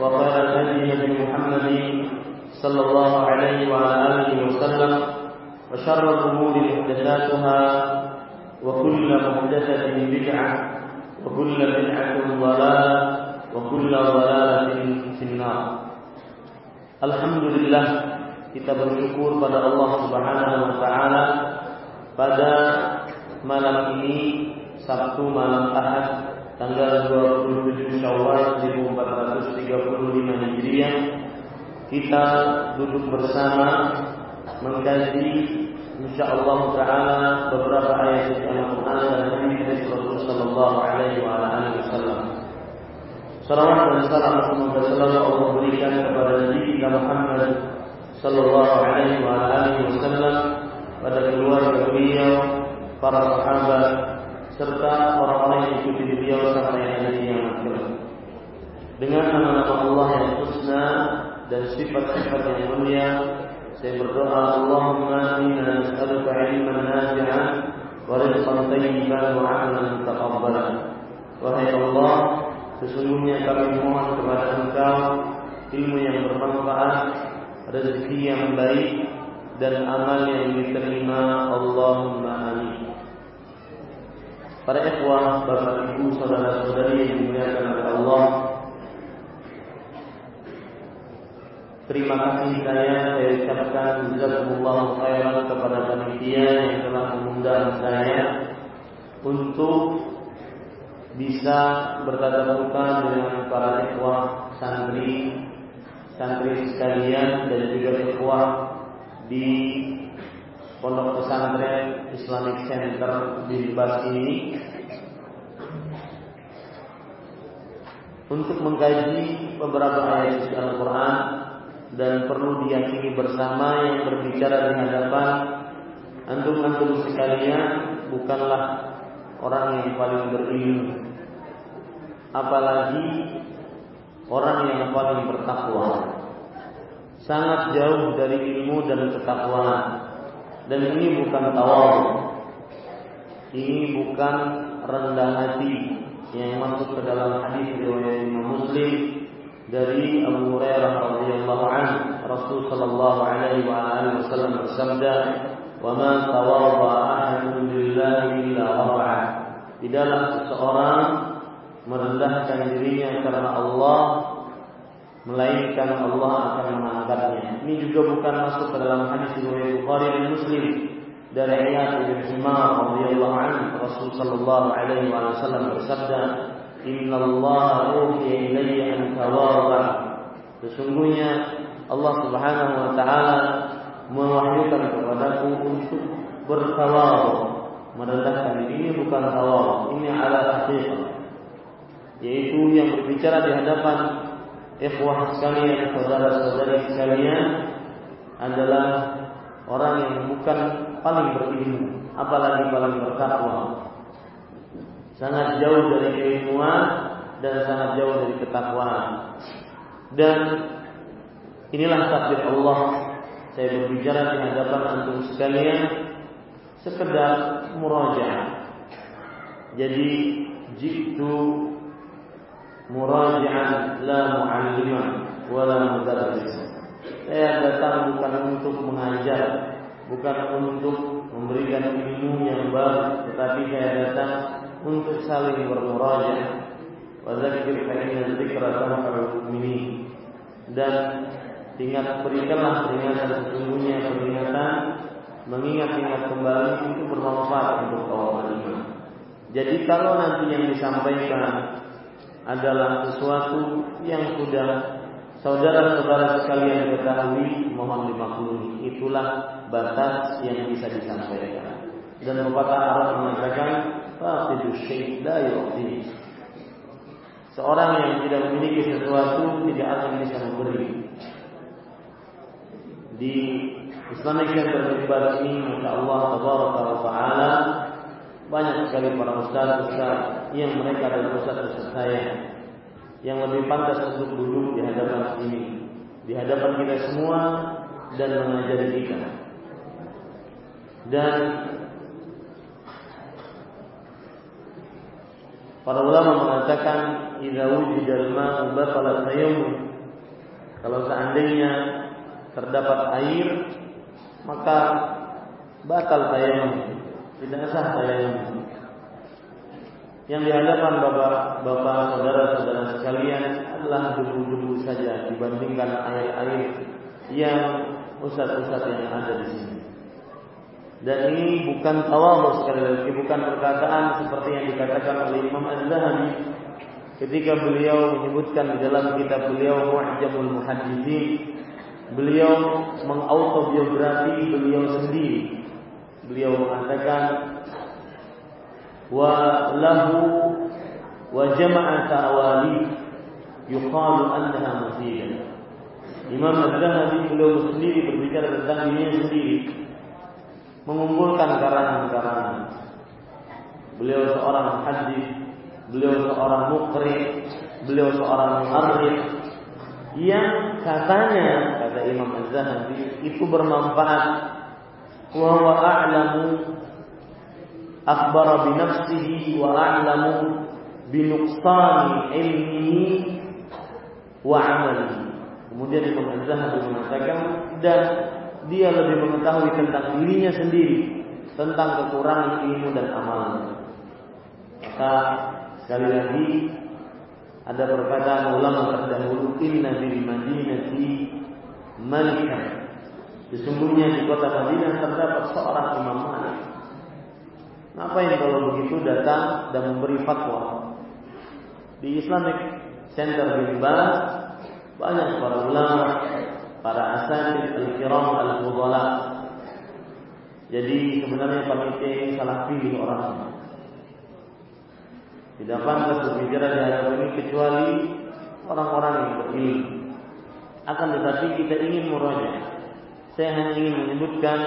وخير الهدي هدي محمد صلى الله عليه وعلى آله وسلم وشر الأمور محدثاتها وكل محدثة بدعة وكل بدعة ضلالة وكل ضلالة في النار. الحمد لله kita bersyukur pada Allah Subhanahu wa taala pada malam ini Sabtu malam Ahad tanggal 27 Syawal 1435 Hijriah kita duduk bersama mengkaji insyaallah taala beberapa ayat suci Al-Qur'an dan hadis Rasul sallallahu alaihi wa alihi wasallam. Salawat dan salam semoga selalu Allah berikan kepada Nabi kita Muhammad sallallahu alaihi wa alihi wasallam pada keluarga beliau, para sahabat serta orang-orang yang ikuti beliau sampai hari yang akhir. Dengan nama-nama Allah yang husna dan sifat-sifat yang mulia, saya berdoa Allahumma inna nas'aluka ilman nafi'an wa rizqan tayyiban wa 'amalan mutaqabbalan. Wahai Allah, sesungguhnya kami mohon kepada Engkau ilmu yang bermanfaat, rezeki yang baik dan amal yang diterima. Allahumma amin. Para ikhwah, bapak ibu, saudara-saudari yang dimuliakan oleh Allah, Terima kasih saya saya ucapkan jazakumullah khairan kepada panitia yang telah mengundang saya untuk bisa bertatap muka dengan para ikhwah santri santri sekalian dan juga ikhwah di Pondok Pesantren Islamic Center di Bas ini untuk mengkaji beberapa ayat suci Al-Quran dan perlu diyakini bersama yang berbicara di hadapan antum-antum sekalian bukanlah orang yang paling berilmu apalagi orang yang paling bertakwa. Sangat jauh dari ilmu dan ketakwaan dan ini bukan tawadhu ini bukan rendah hati yang masuk ke dalam hadis riwayat Imam Muslim dari Abu Hurairah radhiyallahu anhu. Rasul sallallahu alaihi wa alihi wasallam bersabda wa ma tawadha ahadun lillahi illa rafa'a tidaklah seseorang merendahkan dirinya karena Allah melainkan Allah akan mengangkatnya. Ini juga bukan masuk ke dalam hadis riwayat Bukhari dan Muslim. Dari Iyad bin Himar radhiyallahu anhu Rasul sallallahu alaihi wasallam bersabda Inna Allah uhiya ilayya an tawadha Sesungguhnya Allah Subhanahu wa taala mewahyukan kepadaku untuk bertawadhu merendahkan diri bukan tawadhu ini ala haqiqah yaitu yang berbicara di hadapan ikhwah sekalian saudara-saudari sekalian adalah orang yang bukan paling berilmu apalagi paling bertakwa sangat jauh dari keilmuan dan sangat jauh dari ketakwaan. Dan inilah takdir Allah. Saya berbicara di hadapan antum sekalian sekedar murajaah. Jadi jitu muraji'an la mu'alliman wala mudarris. Saya datang bukan untuk mengajar, bukan untuk memberikan ilmu yang baru, tetapi saya datang untuk saling bermurajaah. Wa dzakir fa inna dzikra tanfa'ul mu'minin. Dan ingat berikanlah peringatan sesungguhnya peringatan mengingat-ingat kembali itu bermanfaat untuk kaum beriman. Jadi kalau nanti yang disampaikan adalah sesuatu yang sudah saudara-saudara sekalian ketahui, mohon dimaklumi. Itulah batas yang bisa disampaikan. Dan pepatah Arab mengatakan, "Faqidu syai' la yu'ti." Seorang yang tidak memiliki sesuatu tidak akan bisa memberi. Di Islamic Center ini, Masya Allah, Taala, banyak sekali para ustaz-ustaz yang mereka adalah ustaz-ustaz saya yang lebih pantas untuk duduk di hadapan ini, di hadapan kita semua dan mengajari kita. Dan para ulama mengatakan idza wujida al-ma'u Kalau seandainya terdapat air, maka batal tayammum tidak sah tayamum. Yang di hadapan bapak-bapak, saudara-saudara sekalian adalah debu-debu saja dibandingkan air-air yang ustaz-ustaz yang ada di sini. Dan ini bukan tawadhu sekali lagi, bukan perkataan seperti yang dikatakan oleh Imam Az-Zahabi ketika beliau menyebutkan di dalam kitab beliau Mu'jamul Muhaddithin beliau mengautobiografi beliau sendiri beliau mengatakan wa lahu wa jama'a ta'wali yuqalu annaha mufidah Imam Az-Zahabi beliau sendiri berbicara tentang dirinya sendiri mengumpulkan karangan-karangan. Beliau seorang hadis beliau seorang mukri beliau seorang muarrikh yang katanya kata Imam Az-Zahabi itu bermanfaat wa a'lamu akhbara bi nafsihi wa a'lamu bi nuqsani ilmihi wa 'amalihi. Kemudian Imam Az-Zahabi mengatakan dan dia lebih mengetahui tentang dirinya sendiri, tentang kekurangan ilmu dan amalnya. Maka sekali lagi ada perkataan ulama terdahulu inna bil madinati malikah Sesungguhnya di kota Madinah terdapat seorang Imam Malik. Ngapain kalau begitu datang dan memberi fatwa? Di Islamic Center bin Baz banyak para ulama, para asatid al-kiram al-fudala. Jadi sebenarnya panitia ini salah pilih orang. Tidak pantas berbicara di hadapan ini kecuali orang-orang yang berilmu. Akan tetapi kita ingin merojak saya hanya ingin menyebutkan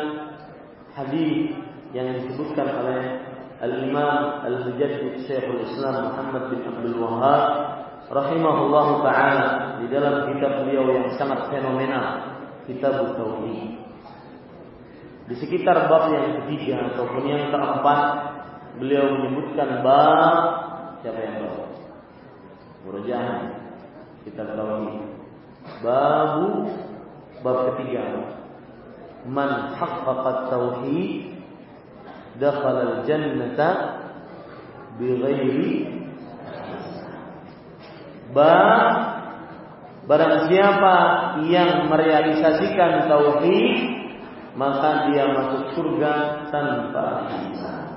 hadis yang disebutkan oleh Al-Imam Al-Mujaddid Syekhul Islam Muhammad bin Abdul Wahab rahimahullah taala di dalam kitab beliau yang sangat fenomenal Kitab Tauhid. Di sekitar bab yang ketiga ataupun yang keempat beliau menyebutkan bab siapa yang bawa? Murojaah kitab tauhid. Babu bab ketiga man haqqaqa tauhid dakhala al-jannata bighairi ba barang siapa yang merealisasikan tauhid maka dia masuk surga tanpa hisab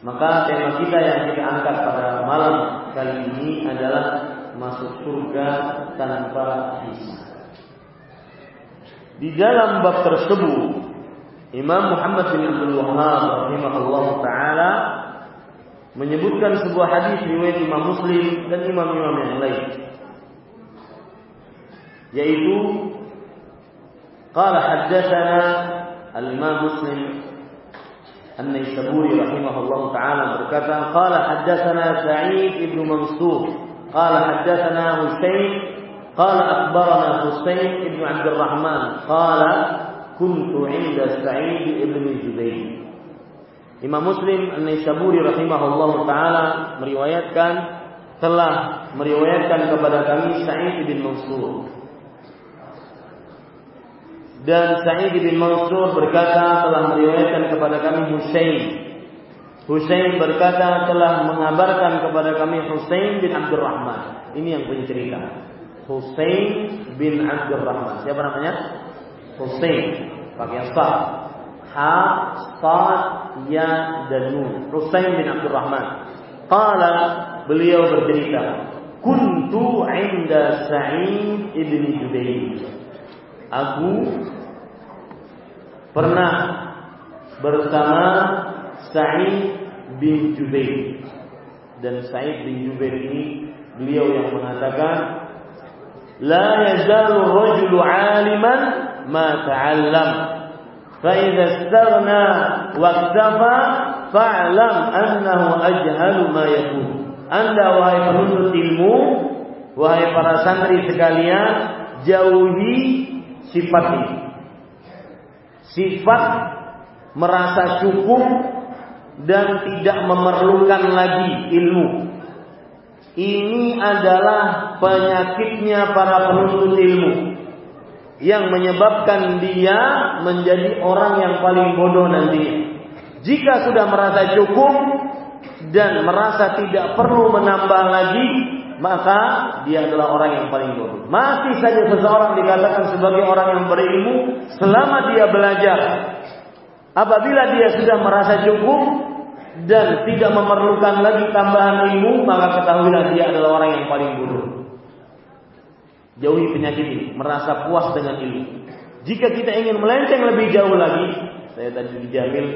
maka tema kita yang kita angkat pada malam kali ini adalah masuk surga tanpa hisab di dalam bab tersebut Imam Muhammad bin Abdul Wahab rahimahullah taala menyebutkan sebuah hadis riwayat Imam Muslim dan imam-imam yang lain. Yaitu qala haddatsana Imam Muslim An-Naisaburi rahimahullah taala berkata qala haddatsana Sa'id ibn Mansur qala haddatsana Husain Qala akhbarana Husayn ibn Abdul Rahman qala kuntu inda Sa'id ibn Jubair. Imam Muslim An-Naisaburi rahimahullahu taala meriwayatkan telah meriwayatkan kepada kami Sa'id bin Mansur. Dan Sa'id bin Mansur berkata telah meriwayatkan kepada kami Husain. Husain berkata telah mengabarkan kepada kami Husain bin Abdurrahman. Ini yang punya cerita. Husain bin Abdurrahman. Siapa namanya? Husain. Pakai sa. Ha, sa, ya, dan nun. Husain bin Abdurrahman. Qala beliau bercerita, "Kuntu 'inda Sa'id ibn Jubair." Aku pernah bersama Sa'id bin Jubair. Dan Sa'id bin Jubair ini beliau yang mengatakan لا يزال rajulu عالما ما تعلم فإذا استغنى istaghna waqtafa fa'lam annahu ajhalu ma yakun. Anda wahai penuntut ilmu wahai para santri sekalian jauhi sifat ini. Sifat merasa cukup dan tidak memerlukan lagi ilmu ini adalah penyakitnya para penuntut ilmu yang menyebabkan dia menjadi orang yang paling bodoh nanti. Jika sudah merasa cukup dan merasa tidak perlu menambah lagi, maka dia adalah orang yang paling bodoh. Masih saja seseorang dikatakan sebagai orang yang berilmu selama dia belajar. Apabila dia sudah merasa cukup, dan tidak memerlukan lagi tambahan ilmu, maka ketahuilah dia adalah orang yang paling bodoh. Jauhi penyakit ini, merasa puas dengan ilmu. Jika kita ingin melenceng lebih jauh lagi, saya tadi dijamin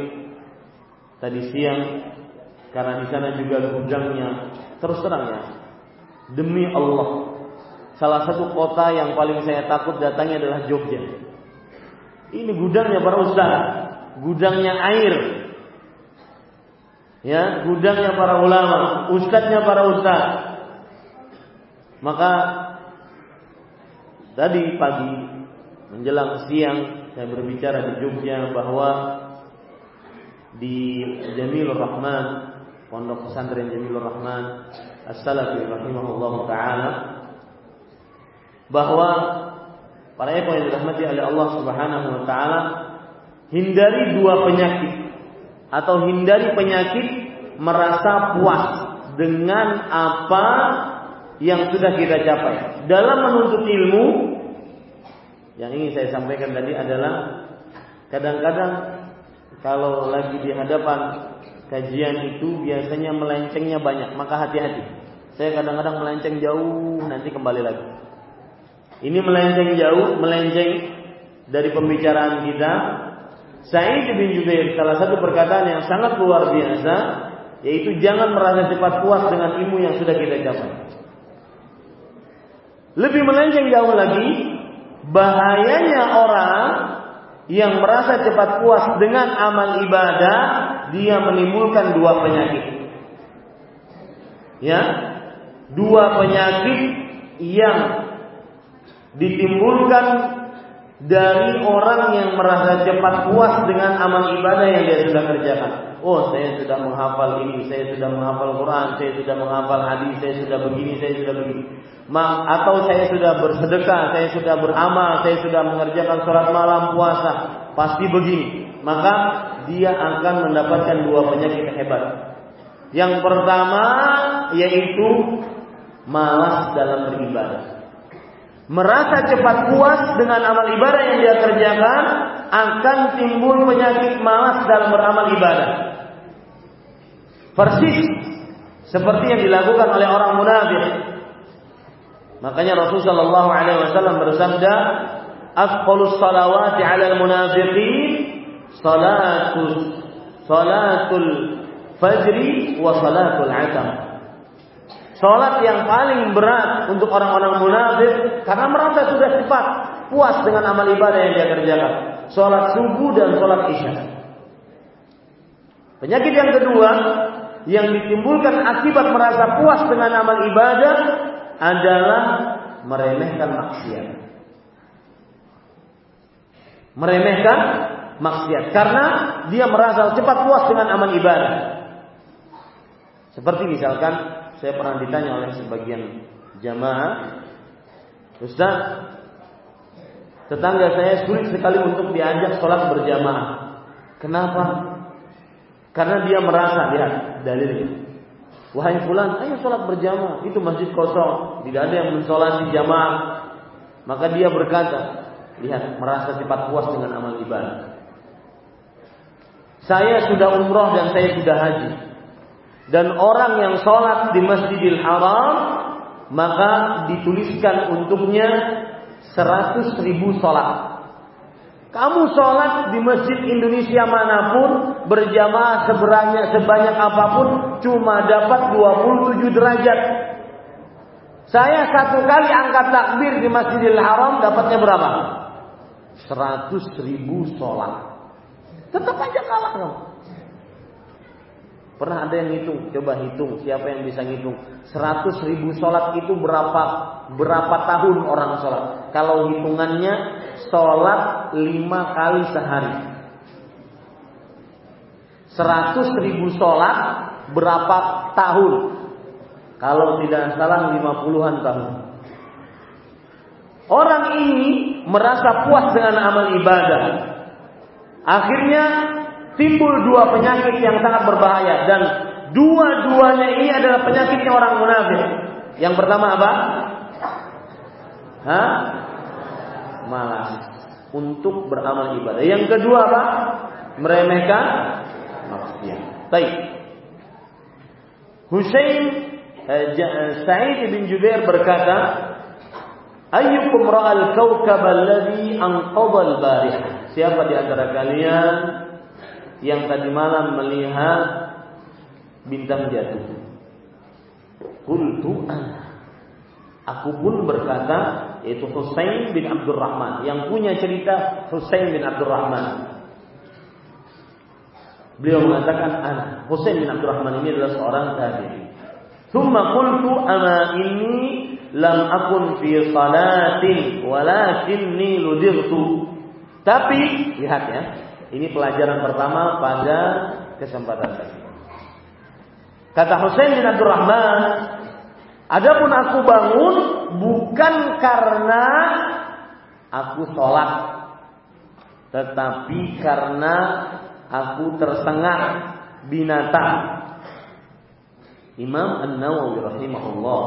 tadi siang karena di sana juga gudangnya terus terang ya. Demi Allah, salah satu kota yang paling saya takut datangnya adalah Jogja. Ini gudangnya para ustaz, gudangnya air, ya gudangnya para ulama, ustadznya para ustadz. Maka tadi pagi menjelang siang saya berbicara di Jogja bahwa di Jamilur Rahman, Pondok Pesantren Jamilur Rahman, As-Salafi rahimahullah taala bahwa para ikhwan yang dirahmati oleh Allah Subhanahu wa taala hindari dua penyakit atau hindari penyakit merasa puas dengan apa yang sudah kita capai. Dalam menuntut ilmu yang ingin saya sampaikan tadi adalah kadang-kadang kalau lagi di hadapan kajian itu biasanya melencengnya banyak, maka hati-hati. Saya kadang-kadang melenceng jauh, nanti kembali lagi. Ini melenceng jauh, melenceng dari pembicaraan kita, Sa'id bin Jubair salah satu perkataan yang sangat luar biasa yaitu jangan merasa cepat puas dengan ilmu yang sudah kita capai. Lebih melenceng jauh lagi bahayanya orang yang merasa cepat puas dengan amal ibadah dia menimbulkan dua penyakit. Ya, dua penyakit yang ditimbulkan dari orang yang merasa cepat puas dengan amal ibadah yang dia sudah kerjakan. Oh, saya sudah menghafal ini, saya sudah menghafal Quran, saya sudah menghafal hadis, saya sudah begini, saya sudah begini. Ma atau saya sudah bersedekah, saya sudah beramal, saya sudah mengerjakan sholat malam, puasa, pasti begini. Maka dia akan mendapatkan dua penyakit hebat. Yang pertama yaitu malas dalam beribadah merasa cepat puas dengan amal ibadah yang dia kerjakan, akan timbul penyakit malas dalam beramal ibadah. Persis seperti yang dilakukan oleh orang munafik. Makanya Rasulullah Shallallahu Alaihi Wasallam bersabda, "Afqalus salawati 'ala al-munafiqin salatul salatul fajri wa salatul 'atam." Sholat yang paling berat untuk orang-orang munafik karena merasa sudah cepat puas dengan amal ibadah yang dia kerjakan. Sholat subuh dan sholat isya. Penyakit yang kedua yang ditimbulkan akibat merasa puas dengan amal ibadah adalah meremehkan maksiat. Meremehkan maksiat karena dia merasa cepat puas dengan amal ibadah. Seperti misalkan saya pernah ditanya oleh sebagian jamaah, Ustaz, tetangga saya sulit sekali untuk diajak sholat berjamaah. Kenapa? Karena dia merasa lihat dalilnya. Wahai fulan, ayo sholat berjamaah. Itu masjid kosong, tidak ada yang mensolati jamaah. Maka dia berkata, lihat merasa cepat puas dengan amal ibadah. Saya sudah umroh dan saya sudah haji. Dan orang yang sholat di Masjidil Haram maka dituliskan untuknya seratus ribu sholat. Kamu sholat di masjid Indonesia mana pun berjamaah sebanyak sebanyak apa pun cuma dapat 27 derajat. Saya satu kali angkat takbir di Masjidil Haram dapatnya berapa? 100 ribu sholat. Tetap aja kalah kamu. Pernah ada yang hitung, coba hitung siapa yang bisa ngitung. 100 ribu sholat itu berapa berapa tahun orang sholat? Kalau hitungannya sholat lima kali sehari. 100 ribu sholat berapa tahun? Kalau tidak salah 50-an tahun. Orang ini merasa puas dengan amal ibadah. Akhirnya timbul dua penyakit yang sangat berbahaya dan dua-duanya ini adalah penyakitnya orang munafik. Yang pertama apa? Hah? Malas untuk beramal ibadah. Yang kedua apa? Meremehkan maksiat. Baik. Husain eh, Sa'id bin Jubair berkata, "Ayyukum ra'al kawkab alladhi anqadha al-barihah?" Siapa di antara kalian yang tadi malam melihat bintang jatuh? Qultu ana. Aku pun berkata yaitu Husain bin Abdurrahman yang punya cerita Husain bin Abdurrahman. Beliau mengatakan ana. Husain bin Abdurrahman ini adalah seorang tabi'in. Thumma qultu ama ini lam akun fi salatin walakinni ludirtu tapi lihat ya, ini pelajaran pertama pada kesempatan tadi. Kata Husain bin Abdurrahman, adapun aku bangun bukan karena aku sholat, tetapi karena aku tersengat binatang. Imam An-Nawawi rahimahullah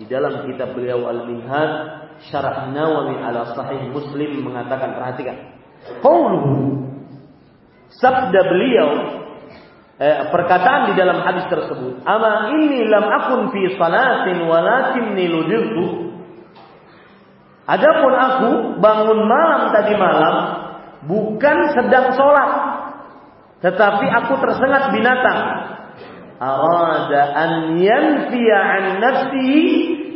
di dalam kitab beliau Al-Minhaj Syarah Nawawi ala Sahih Muslim mengatakan perhatikan Qauluhu sabda beliau eh, perkataan di dalam hadis tersebut, "Ama inni lam akun fi salatin walakinni ludirtu." Adapun aku bangun malam tadi malam bukan sedang sholat, tetapi aku tersengat binatang. Arada an yanfiya an nafsihi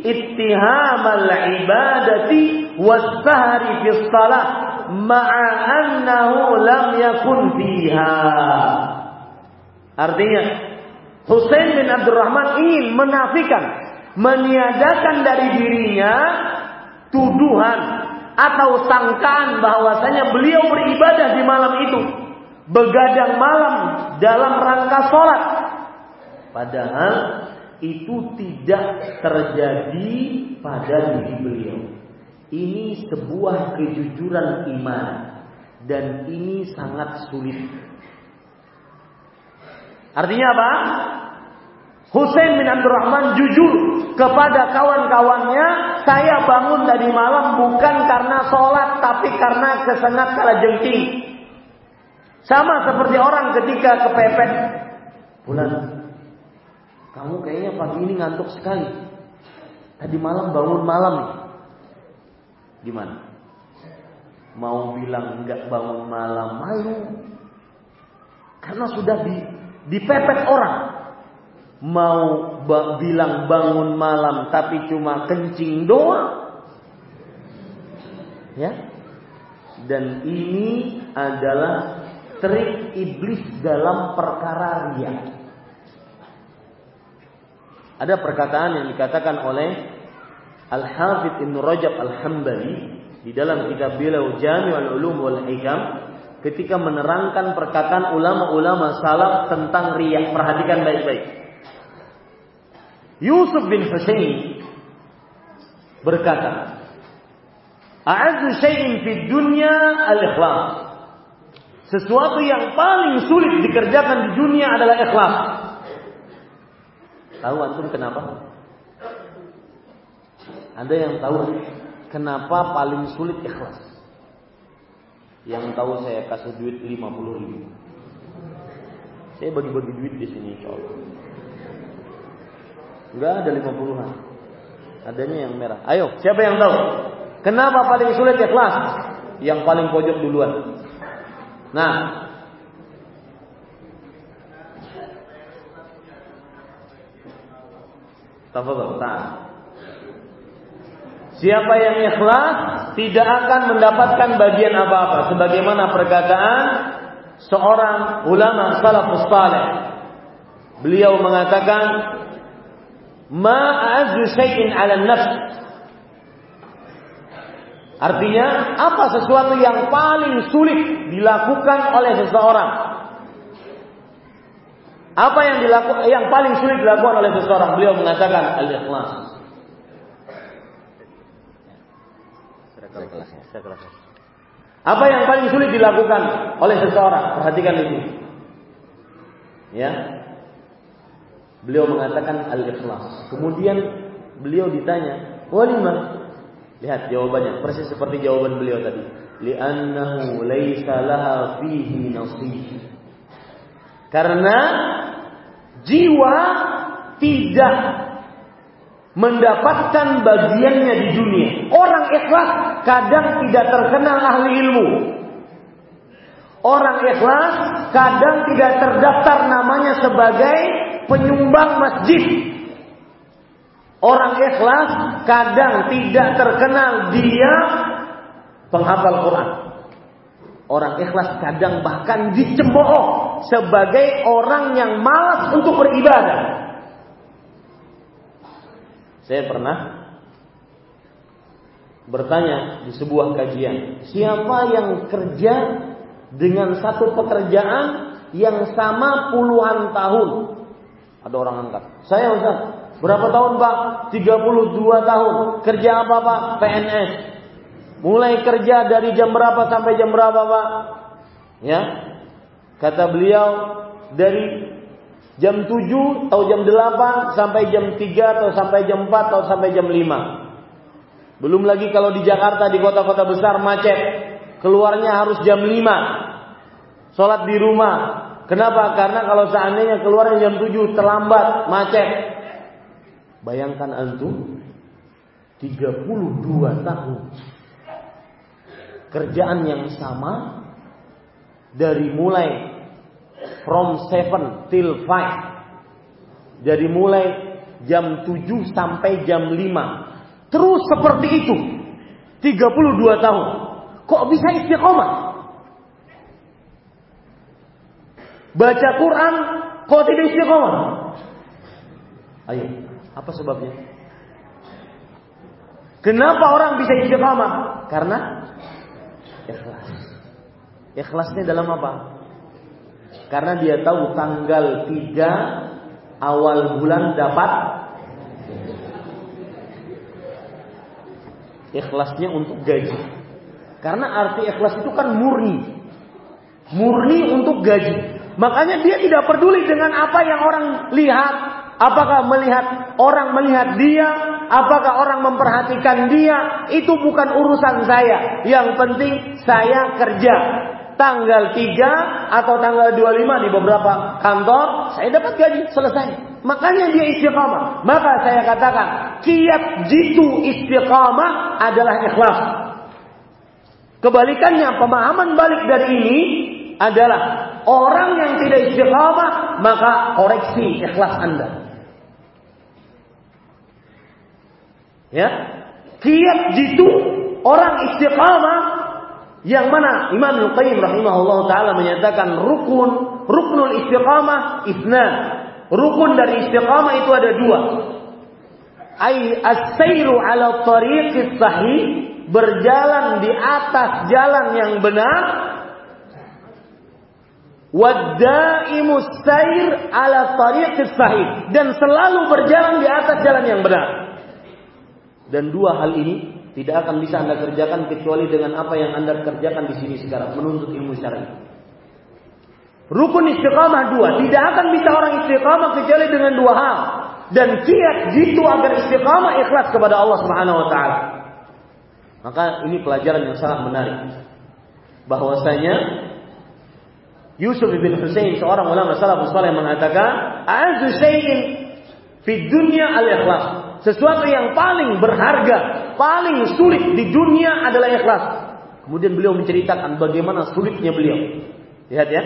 ittihamal ibadati was-sahri fi salat ma'a annahu lam yakun fiha. Artinya Husain bin Abdurrahman ingin menafikan, meniadakan dari dirinya tuduhan atau sangkaan bahwasanya beliau beribadah di malam itu, begadang malam dalam rangka sholat. Padahal itu tidak terjadi pada diri beliau. Ini sebuah kejujuran iman dan ini sangat sulit. Artinya apa? Husain bin Abdurrahman jujur kepada kawan-kawannya, saya bangun dari malam bukan karena sholat, tapi karena kesengat kala jengking. Sama seperti orang ketika kepepet. Bulan, kamu kayaknya pagi ini ngantuk sekali. Tadi malam bangun malam nih. Gimana? Mau bilang enggak bangun malam malu. Karena sudah di, dipepet orang. Mau ba bilang bangun malam tapi cuma kencing doang. Ya. Dan ini adalah trik iblis dalam perkara ria. Ada perkataan yang dikatakan oleh Al-Hafidh Ibn Rajab Al-Hambali di dalam kitab beliau Jami'ul Ulum wal Hikam ketika menerangkan perkataan ulama-ulama salaf tentang riya. Perhatikan baik-baik. Yusuf bin Husain berkata, "A'azzu syai'in fid dunya al-ikhlas." Sesuatu yang paling sulit dikerjakan di dunia adalah ikhlas. Tahu antum kenapa? Ada yang tahu kenapa paling sulit ikhlas? Yang tahu saya kasih duit 50 ribu. Saya bagi-bagi duit di sini Allah. Enggak ada 50-an. Adanya yang merah. Ayo, siapa yang tahu? Kenapa paling sulit ikhlas? Yang paling pojok duluan. Nah, Tafadhol, ta'al. Siapa yang ikhlas tidak akan mendapatkan bagian apa-apa sebagaimana perkataan seorang ulama salafus saleh. Beliau mengatakan ma a'azzu syai'in 'ala nafs. Artinya, apa sesuatu yang paling sulit dilakukan oleh seseorang? Apa yang dilakukan yang paling sulit dilakukan oleh seseorang? Beliau mengatakan al-ikhlas. Apa yang paling sulit dilakukan oleh seseorang? Perhatikan ini. Ya. Beliau mengatakan al-ikhlas. Kemudian beliau ditanya, "Walima?" Lihat jawabannya, persis seperti jawaban beliau tadi. Li'annahu laisa laha fihi nasib. Karena jiwa tidak mendapatkan bagiannya di dunia. Orang ikhlas kadang tidak terkenal ahli ilmu. Orang ikhlas kadang tidak terdaftar namanya sebagai penyumbang masjid. Orang ikhlas kadang tidak terkenal dia penghafal Quran. Orang ikhlas kadang bahkan dicemooh sebagai orang yang malas untuk beribadah. Saya pernah bertanya di sebuah kajian, siapa yang kerja dengan satu pekerjaan yang sama puluhan tahun? Ada orang angkat. Saya Ustaz, berapa tahun Pak? 32 tahun. Kerja apa Pak? PNS. Mulai kerja dari jam berapa sampai jam berapa Pak? Ya. Kata beliau dari jam 7 atau jam 8 sampai jam 3 atau sampai jam 4 atau sampai jam 5. Belum lagi kalau di Jakarta di kota-kota besar macet, keluarnya harus jam 5. Sholat di rumah. Kenapa? Karena kalau seandainya keluarnya jam 7 terlambat, macet. Bayangkan antum 32 tahun kerjaan yang sama dari mulai from 7 till 5. Jadi mulai jam 7 sampai jam 5. Terus seperti itu. 32 tahun. Kok bisa istiqomah? Baca Quran kok tidak istiqomah? Ayo, apa sebabnya? Kenapa orang bisa istiqomah? Karena ikhlas. Ikhlasnya dalam apa? Karena dia tahu tanggal 3 awal bulan dapat ikhlasnya untuk gaji. Karena arti ikhlas itu kan murni. Murni untuk gaji. Makanya dia tidak peduli dengan apa yang orang lihat. Apakah melihat orang melihat dia, apakah orang memperhatikan dia, itu bukan urusan saya. Yang penting saya kerja tanggal 3 atau tanggal 25 di beberapa kantor, saya dapat gaji, selesai. Makanya dia istiqamah. Maka saya katakan, kiat jitu istiqamah adalah ikhlas. Kebalikannya, pemahaman balik dari ini adalah orang yang tidak istiqamah, maka koreksi ikhlas Anda. Ya, kiat jitu orang istiqamah yang mana Imam Al-Qayyim rahimahullah taala menyatakan rukun ruknul istiqamah isna. Rukun dari istiqamah itu ada dua. Ai as-sairu ala tariqis sahih, berjalan di atas jalan yang benar. Waddaimu sair ala tariqis sahih dan selalu berjalan di atas jalan yang benar. Dan dua hal ini tidak akan bisa Anda kerjakan kecuali dengan apa yang Anda kerjakan di sini sekarang, menuntut ilmu syar'i. Rukun istiqamah dua, tidak akan bisa orang istiqamah kecuali dengan dua hal. Dan kiat jitu agar istiqamah ikhlas kepada Allah Subhanahu wa taala. Maka ini pelajaran yang sangat menarik. Bahwasanya Yusuf bin Husain seorang ulama salafus saleh mengatakan, "Azu syai'in fi dunya al-ikhlas." Sesuatu yang paling berharga, paling sulit di dunia adalah ikhlas. Kemudian beliau menceritakan bagaimana sulitnya beliau. Lihat ya.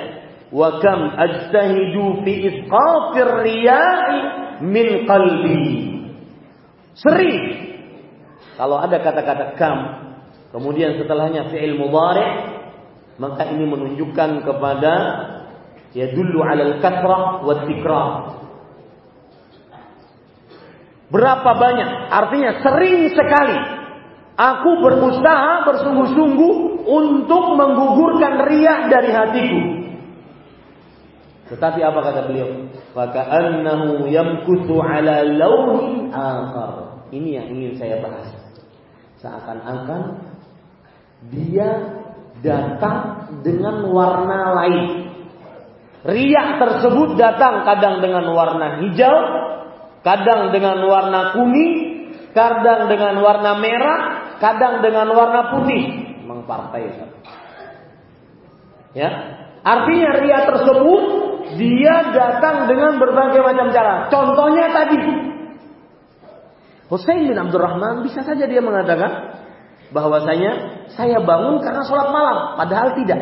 Wa kam ajtahidu fi isqafir riya'i min qalbi. Sering kalau ada kata-kata kam kemudian setelahnya fi'il mudhari maka ini menunjukkan kepada ya dulu alal kathrah wa tikrar Berapa banyak? Artinya sering sekali aku berusaha bersungguh-sungguh untuk menggugurkan riak dari hatiku. Tetapi apa kata beliau? Faka'annahu yamkutu ala launin akhar. Ini yang ingin saya bahas. Seakan-akan dia datang dengan warna lain. Riak tersebut datang kadang dengan warna hijau, kadang dengan warna kuning, kadang dengan warna merah, kadang dengan warna putih. Memang partai. Ya, artinya ria tersebut dia datang dengan berbagai macam cara. Contohnya tadi, Hussein bin Abdurrahman bisa saja dia mengatakan bahwasanya saya bangun karena sholat malam, padahal tidak.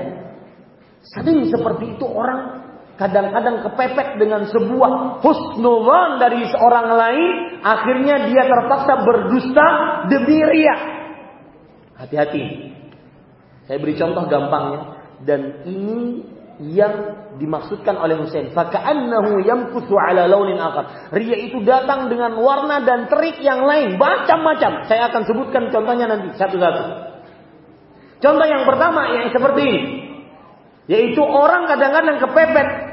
Sering seperti itu orang kadang-kadang kepepet dengan sebuah husnuzan dari seorang lain, akhirnya dia terpaksa berdusta demi ria. Hati-hati. Saya beri contoh gampangnya dan ini yang dimaksudkan oleh Husain. Faka'annahu yamkusu ala launin akhar. Ria itu datang dengan warna dan trik yang lain, macam-macam. Saya akan sebutkan contohnya nanti satu-satu. Contoh yang pertama yang seperti ini. Yaitu orang kadang-kadang kepepet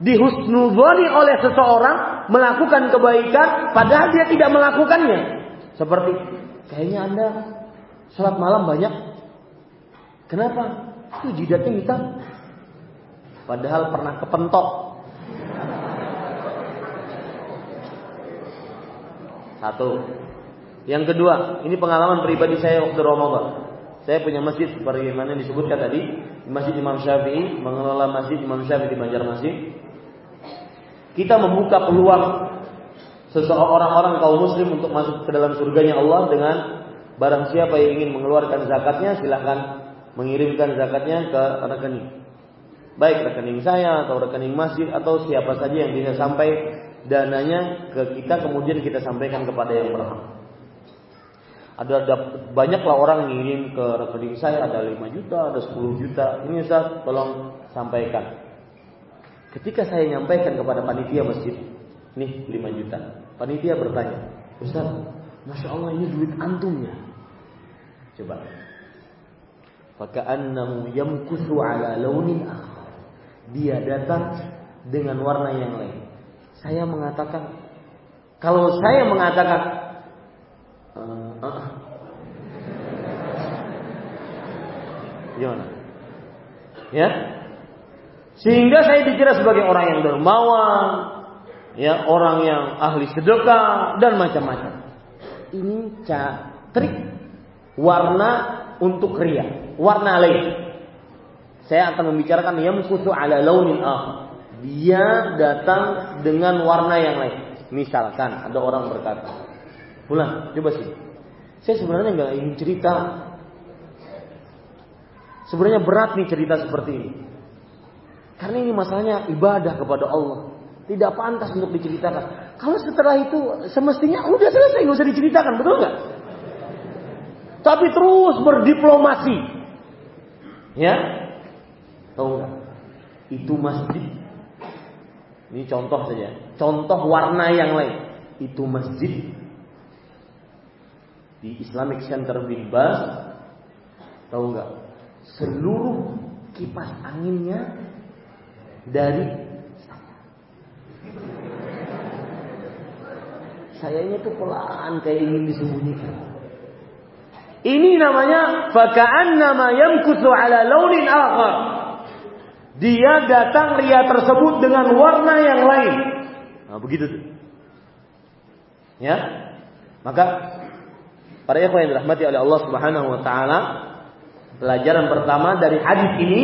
dihusnuzoni oleh seseorang melakukan kebaikan padahal dia tidak melakukannya. Seperti kayaknya Anda sholat malam banyak. Kenapa? Itu jidatnya hitam. Padahal pernah kepentok. Satu. Yang kedua, ini pengalaman pribadi saya waktu Ramadan. Saya punya masjid bagaimana disebutkan tadi, Masjid Imam Syafi'i, mengelola Masjid Imam Syafi'i di Banjarmasin kita membuka peluang seseorang orang kaum muslim untuk masuk ke dalam surganya Allah dengan barang siapa yang ingin mengeluarkan zakatnya silahkan mengirimkan zakatnya ke rekening. Baik rekening saya atau rekening masjid atau siapa saja yang bisa sampai dananya ke kita kemudian kita sampaikan kepada yang berhak. Ada, ada banyaklah orang ngirim ke rekening saya ada 5 juta, ada 10 juta. Ini Ustaz tolong sampaikan. Ketika saya nyampaikan kepada panitia masjid, nih 5 juta. Panitia bertanya, Ustaz, Masya Allah ini duit antum ya? Coba. Faka'annahu yamkusu ala launin. Dia datang dengan warna yang lain. Saya mengatakan, kalau saya mengatakan, uh, gimana? Ya, sehingga saya dikira sebagai orang yang dermawan, ya orang yang ahli sedekah dan macam-macam. Ini trik warna untuk ria, warna lain. Saya akan membicarakan yang khusus ala launin ah. Dia datang dengan warna yang lain. Misalkan ada orang berkata, pulang, coba sih. Saya sebenarnya nggak ingin cerita. Sebenarnya berat nih cerita seperti ini. Karena ini masalahnya ibadah kepada Allah. Tidak pantas untuk diceritakan. Kalau setelah itu semestinya udah selesai nggak usah diceritakan, betul nggak? Tapi terus berdiplomasi, ya, tahu nggak? Itu masjid. Ini contoh saja. Contoh warna yang lain. Itu masjid di Islamic Center bin Bas tahu nggak seluruh kipas anginnya dari sayanya tuh pelan kayak ingin disembunyikan. Ini namanya faka'annama yamkutu ala launin akhar. Dia datang ria tersebut dengan warna yang lain. Nah, begitu tuh. Ya. Maka para ikhwan yang dirahmati oleh Allah Subhanahu wa taala, pelajaran pertama dari hadis ini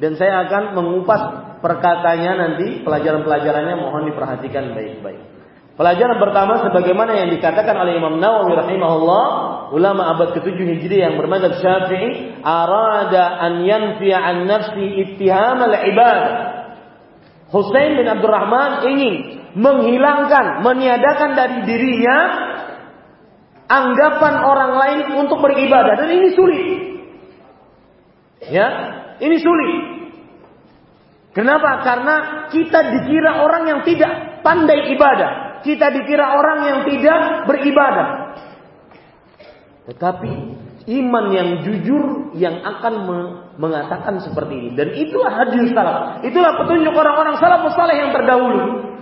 dan saya akan mengupas perkataannya nanti, pelajaran-pelajarannya mohon diperhatikan baik-baik. Pelajaran pertama sebagaimana yang dikatakan oleh Imam Nawawi rahimahullah, ulama abad ke-7 Hijri yang bermadzhab Syafi'i, arada an yanfi an nafsi ittiham al-ibadah. Husain bin Abdurrahman ingin menghilangkan, meniadakan dari dirinya anggapan orang lain untuk beribadah dan ini sulit. Ya, ini sulit. Kenapa? Karena kita dikira orang yang tidak pandai ibadah kita dikira orang yang tidak beribadah. Tetapi iman yang jujur yang akan mengatakan seperti ini. Dan itulah hadis salaf. Itulah petunjuk orang-orang salafus saleh yang terdahulu.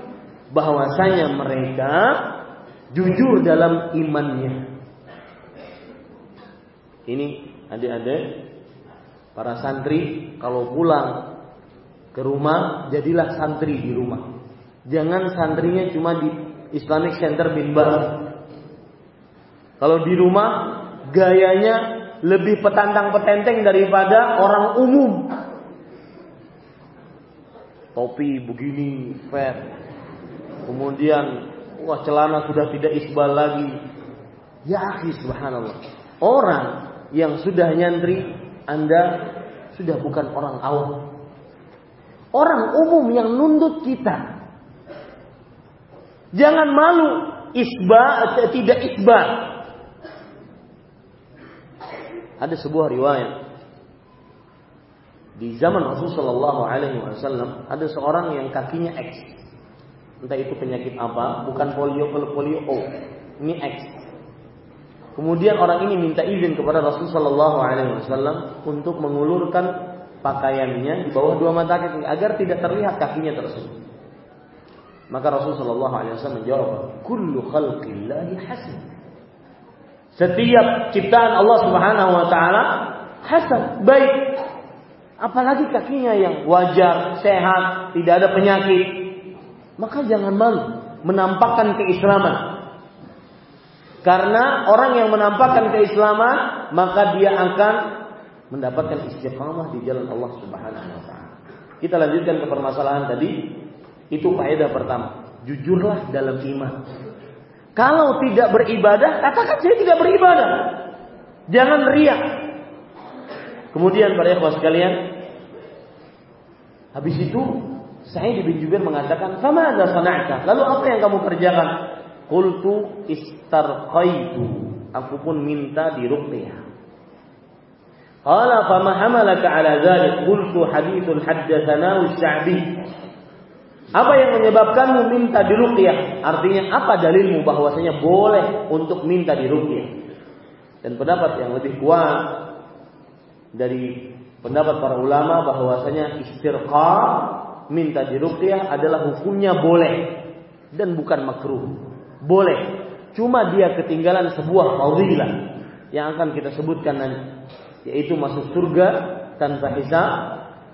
Bahwasanya mereka jujur dalam imannya. Ini adik-adik para santri kalau pulang ke rumah jadilah santri di rumah. Jangan santrinya cuma di Islamic Center bin Baz. Kalau di rumah gayanya lebih petantang petenteng daripada orang umum. Topi begini, fair. Kemudian wah celana sudah tidak isbal lagi. Ya akhi subhanallah. Orang yang sudah nyantri Anda sudah bukan orang awam. Orang umum yang nundut kita. Jangan malu. Isba tidak isba. Ada sebuah riwayat. Di zaman Rasulullah Wasallam ada seorang yang kakinya X, entah itu penyakit apa, bukan polio polio O, ini X. Kemudian orang ini minta izin kepada Rasulullah Wasallam untuk mengulurkan pakaiannya di bawah dua mata kaki agar tidak terlihat kakinya tersebut. Maka Rasulullah SAW menjawab, "Kullu khalqillahi hasan." Setiap ciptaan Allah Subhanahu wa taala hasan, baik. Apalagi kakinya yang wajar, sehat, tidak ada penyakit. Maka jangan malu menampakkan keislaman. Karena orang yang menampakkan keislaman, maka dia akan mendapatkan istiqamah di jalan Allah Subhanahu wa taala. Kita lanjutkan ke permasalahan tadi itu faedah pertama. Jujurlah dalam iman. Kalau tidak beribadah, katakan saya tidak beribadah. Jangan riak. Kemudian para ikhwas sekalian, habis itu saya bin Jubair mengatakan, "Fama ada sana'ta?" Lalu apa yang kamu kerjakan? Qultu istarqaitu. Aku pun minta diruqyah. Qala fama hamalaka ala dzalik? Qultu haditsun haddatsana sya'bi apa yang menyebabkanmu minta diruqyah? Artinya apa dalilmu bahwasanya boleh untuk minta diruqyah? Dan pendapat yang lebih kuat dari pendapat para ulama bahwasanya istirqa minta diruqyah adalah hukumnya boleh dan bukan makruh. Boleh. Cuma dia ketinggalan sebuah fadilah yang akan kita sebutkan nanti yaitu masuk surga tanpa hisab,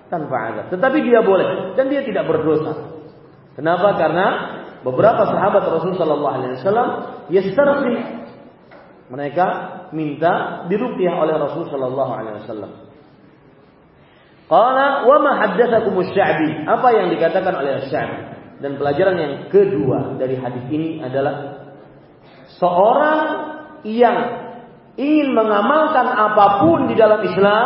tanpa azab. Tetapi dia boleh dan dia tidak berdosa. Kenapa? Karena beberapa sahabat Rasul Shallallahu Alaihi Wasallam yastarfi mereka minta diruqyah oleh Rasul Shallallahu Alaihi Wasallam. Qala wa ma haddatsakum sya'bi Apa yang dikatakan oleh Sya'bi? Dan pelajaran yang kedua dari hadis ini adalah seorang yang ingin mengamalkan apa pun di dalam Islam,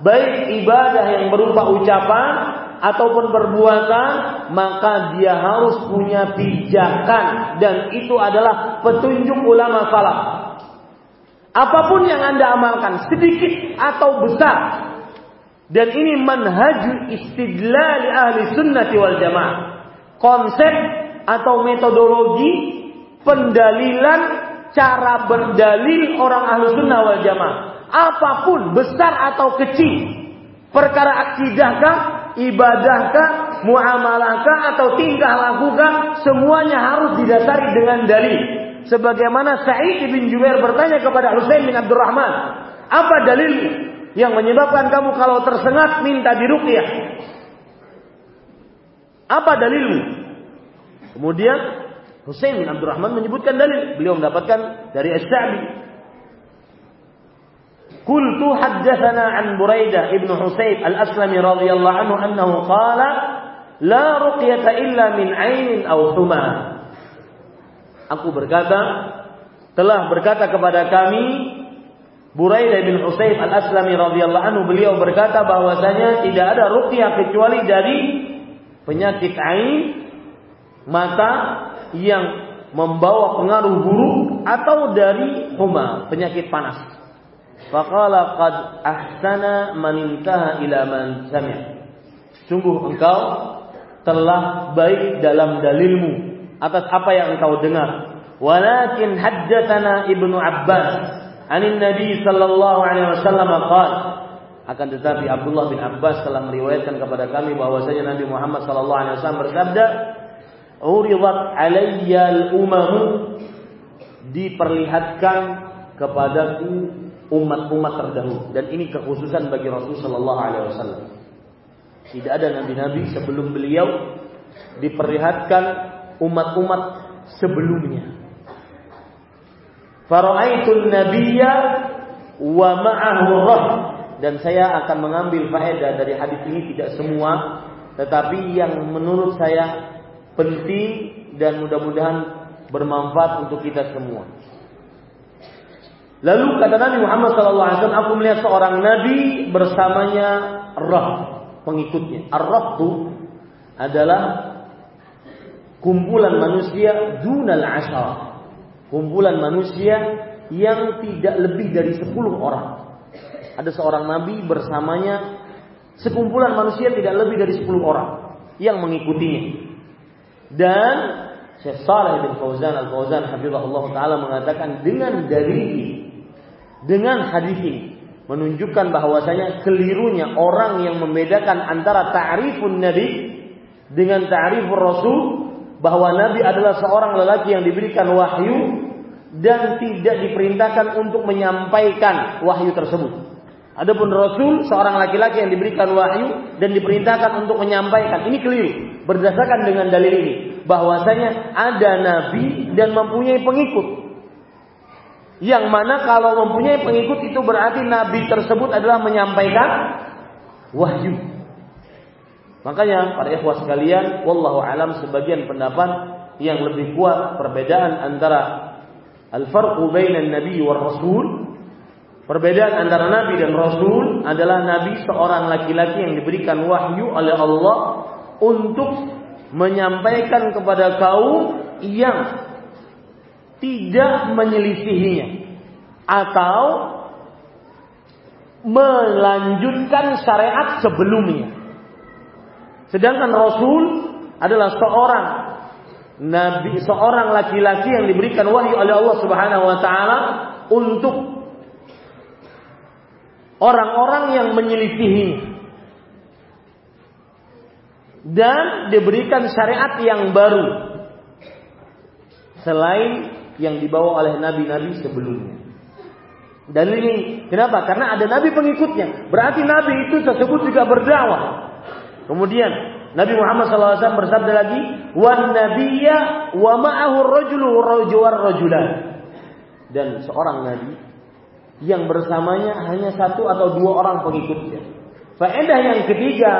baik ibadah yang berupa ucapan ataupun perbuatan, maka dia harus punya pijakan dan itu adalah petunjuk ulama salaf. Apa pun yang Anda amalkan, sedikit atau besar, dan ini manhaj istidlal ahli sunnati wal jamaah. Konsep atau metodologi pendalilan cara berdalil orang ahlu sunnah wal jamaah. Apa pun besar atau kecil, perkara akidahkah, ibadahkah, muamalahkah atau tingkah lakukah, semuanya harus didasari dengan dalil. Sebagaimana Sa'id bin Jubair bertanya kepada Husain bin Abdurrahman, apa dalil yang menyebabkan kamu kalau tersengat minta diruqyah? Apa dalilmu? Kemudian Husain bin Abdurrahman menyebutkan dalil. Beliau mendapatkan dari As-Sa'bi. Kultu haddathana an Buraidah ibn Husayb al-Aslami radhiyallahu anhu annahu qala la ruqyata illa min ainin aw thuma. Aku berkata telah berkata kepada kami Buraidah bin Husayb al-Aslami radhiyallahu anhu beliau berkata bahwasanya tidak ada ruqyah kecuali dari penyakit ain mata yang membawa pengaruh buruk atau dari huma penyakit panas. Faqala qad ahsana man intaha ila man sami'. Sungguh engkau telah baik dalam dalilmu atas apa yang engkau dengar. Walakin haddatsana Ibnu Abbas anin Nabi sallallahu alaihi wasallam qala akan tetapi Abdullah bin Abbas telah meriwayatkan kepada kami bahwasanya Nabi Muhammad sallallahu alaihi wasallam bersabda, "Uridat alayya al-umam" diperlihatkan kepadaku umat-umat terdahulu dan ini kekhususan bagi Rasul Shallallahu Alaihi Wasallam. Tidak ada nabi-nabi sebelum beliau diperlihatkan umat-umat sebelumnya. Faraitul nabiyya wa ma'ahu rah dan saya akan mengambil faedah dari hadis ini tidak semua tetapi yang menurut saya penting dan mudah-mudahan bermanfaat untuk kita semua. Lalu kata Nabi Muhammad SAW, aku melihat seorang Nabi bersamanya roh pengikutnya. Ar-roh itu adalah kumpulan manusia dunal ashar. Kumpulan manusia yang tidak lebih dari 10 orang. Ada seorang Nabi bersamanya sekumpulan manusia tidak lebih dari 10 orang yang mengikutinya. Dan Syekh Saleh bin Fauzan Al-Fauzan Hafizahullah Ta'ala mengatakan dengan dalil dengan hadis ini menunjukkan bahwasanya kelirunya orang yang membedakan antara ta'rifun nabi dengan ta'rifur rasul bahwa nabi adalah seorang lelaki yang diberikan wahyu dan tidak diperintahkan untuk menyampaikan wahyu tersebut. Adapun rasul seorang laki-laki yang diberikan wahyu dan diperintahkan untuk menyampaikan. Ini keliru berdasarkan dengan dalil ini bahwasanya ada nabi dan mempunyai pengikut. Yang mana kalau mempunyai pengikut itu berarti nabi tersebut adalah menyampaikan wahyu. Makanya para ikhwah sekalian, wallahu alam sebagian pendapat yang lebih kuat perbedaan antara al-farqu bainan nabi war rasul Perbedaan antara nabi dan rasul adalah nabi seorang laki-laki yang diberikan wahyu oleh Allah untuk menyampaikan kepada kaum yang tidak menyelisihinya atau melanjutkan syariat sebelumnya. Sedangkan Rasul adalah seorang nabi, seorang laki-laki yang diberikan wahyu oleh Allah Subhanahu wa taala untuk orang-orang yang menyelisihinya dan diberikan syariat yang baru selain yang dibawa oleh nabi-nabi sebelumnya. Dalil ini kenapa? Karena ada nabi pengikutnya. Berarti nabi itu tersebut juga berdakwah. Kemudian Nabi Muhammad SAW bersabda lagi, "Wan nabiyya wa ma'ahu rajulu rajulan." Dan seorang nabi yang bersamanya hanya satu atau dua orang pengikutnya. Faedah yang ketiga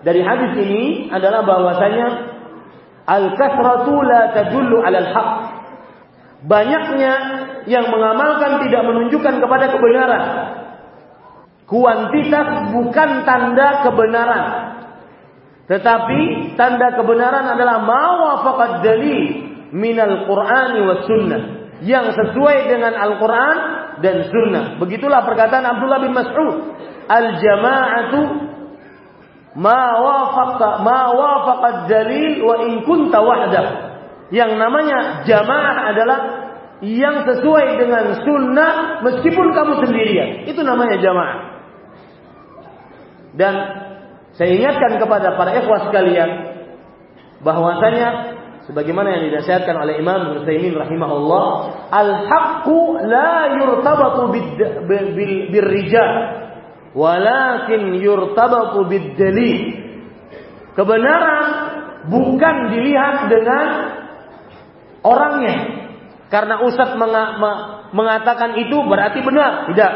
dari hadis ini adalah bahwasanya al-kasratu la tadullu 'alal haqq Banyaknya yang mengamalkan tidak menunjukkan kepada kebenaran. Kuantitas bukan tanda kebenaran. Tetapi tanda kebenaran adalah mawafaqad dalil minal Qur'ani was sunnah. Yang sesuai dengan Al-Quran dan sunnah. Begitulah perkataan Abdullah bin Mas'ud. Al-jama'atu ma wafaqa ma wafaqad dalil wa in kunta wahdah. Yang namanya jamaah adalah yang sesuai dengan sunnah meskipun kamu sendirian. Itu namanya jamaah. Dan saya ingatkan kepada para ikhwas sekalian bahwasanya sebagaimana yang dinasihatkan oleh Imam Nusaimin rahimahullah, al-haqqu la yurtabatu bil rijal walakin yurtabatu bid dalil. Kebenaran bukan dilihat dengan orangnya, karena Ustaz mengatakan itu berarti benar. Tidak.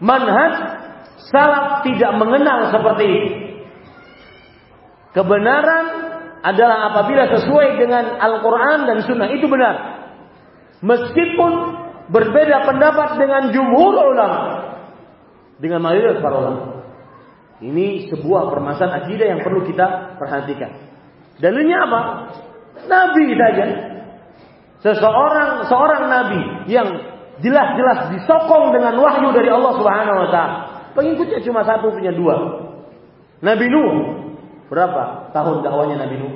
Manhaj salaf tidak mengenal seperti itu. Kebenaran adalah apabila sesuai dengan Al-Quran dan Sunnah. Itu benar. Meskipun berbeda pendapat dengan jumhur ulama. Dengan mayoritas para ulama. Ini sebuah permasalahan akidah yang perlu kita perhatikan. Dalilnya apa? Nabi saja Seseorang seorang nabi yang jelas-jelas disokong dengan wahyu dari Allah Subhanahu wa taala. Pengikutnya cuma satu punya dua. Nabi Nuh. Berapa tahun dakwanya Nabi Nuh?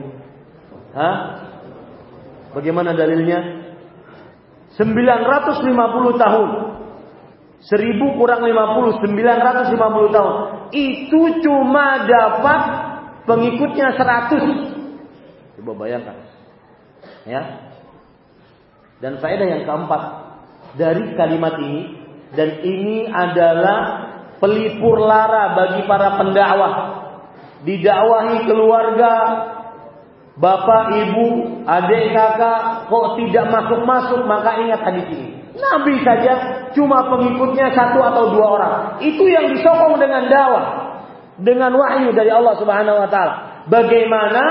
Hah? Bagaimana dalilnya? 950 tahun. 1000 kurang 50, 950 tahun. Itu cuma dapat pengikutnya 100. Coba bayangkan. Ya, dan faedah yang keempat dari kalimat ini dan ini adalah pelipur lara bagi para pendakwah. Didakwahi keluarga, bapak, ibu, adik, kakak, kok tidak masuk-masuk, maka ingat hadis ini. Nabi saja cuma pengikutnya satu atau dua orang. Itu yang disokong dengan dakwah, dengan wahyu dari Allah Subhanahu wa taala. Bagaimana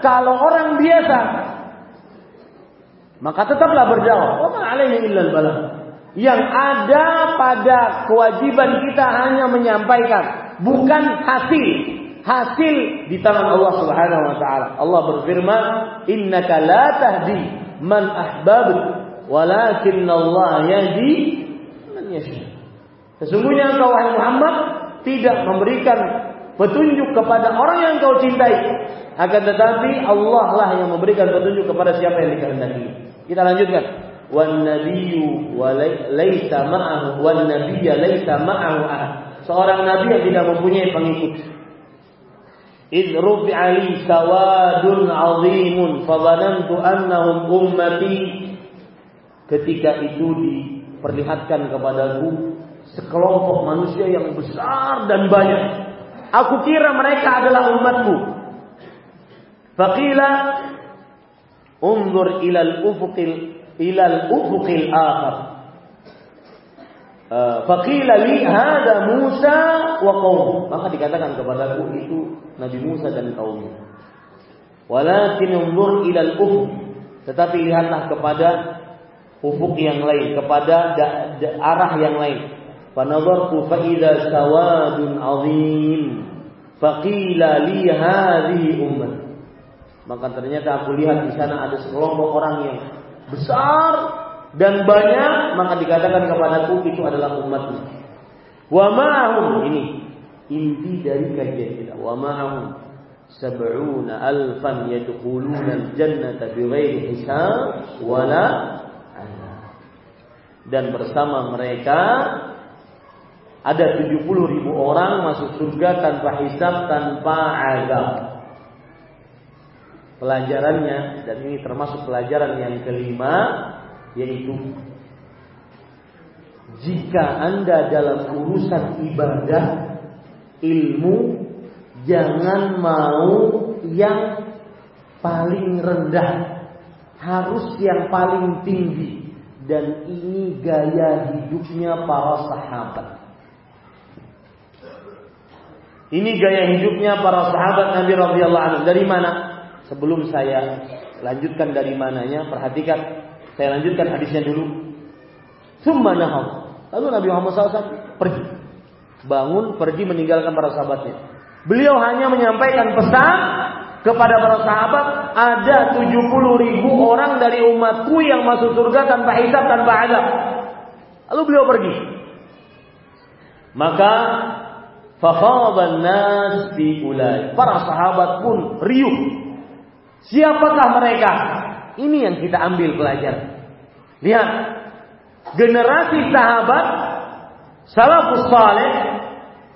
kalau orang biasa maka tetaplah berdakwah. Balagh. Yang ada pada kewajiban kita hanya menyampaikan, bukan hasil. Hasil di tangan Allah Subhanahu wa taala. Allah berfirman, "Innaka la tahdi man ahbabt, walakin Allah yahdi man yasha." Sesungguhnya engkau wahai Muhammad tidak memberikan petunjuk kepada orang yang kau cintai, akan tetapi Allah lah yang memberikan petunjuk kepada siapa yang dikehendaki. Kita lanjutkan. Wan nabiyyu wa laisa ma'ahu wan nabiyya laisa ma'ahu. Seorang nabi yang tidak mempunyai pengikut. Rufi'a li sawadun 'azimun fa dhanantu annahum ummati. Ketika itu diperlihatkan kepadaku sekelompok manusia yang besar dan banyak. Aku kira mereka adalah umatku. Faqila Unzur ilal ufuqil ilal ufuqil akhar. Uh, faqila li hada Musa wa qaum. Maka dikatakan kepadaku itu Nabi Musa dan kaumnya. Walakin unzur ilal ufuq. Tetapi lihatlah kepada ufuk yang lain, kepada da, da, arah yang lain. Fanadhartu fa idza sawadun azim. Faqila li hadhihi ummah. Maka ternyata aku lihat di sana ada sekelompok orang yang besar dan banyak, maka dikatakan kepadaku itu adalah umatmu. Wa ma'hum ini inti dari kajian kita. Wa ma'hum sab'una alfan yadkhuluna al-jannata bighairi hisab wala dan bersama mereka ada 70 ribu orang masuk surga tanpa hisab, tanpa azab pelajarannya dan ini termasuk pelajaran yang kelima yaitu jika Anda dalam urusan ibadah ilmu jangan mau yang paling rendah harus yang paling tinggi. Dan ini gaya hidupnya para sahabat. Ini gaya hidupnya para sahabat Nabi radhiyallahu anhu. Dari mana? Sebelum saya lanjutkan dari mananya, perhatikan saya lanjutkan hadisnya dulu. Summa Lalu Nabi Muhammad SAW pergi. Bangun, pergi meninggalkan para sahabatnya. Beliau hanya menyampaikan pesan kepada para sahabat, ada 70 ribu orang dari umatku yang masuk surga tanpa hisab, tanpa azab. Lalu beliau pergi. Maka fakhaban nas. Para sahabat pun riuh Siapakah mereka? Ini yang kita ambil pelajaran. Lihat, generasi sahabat salafus saleh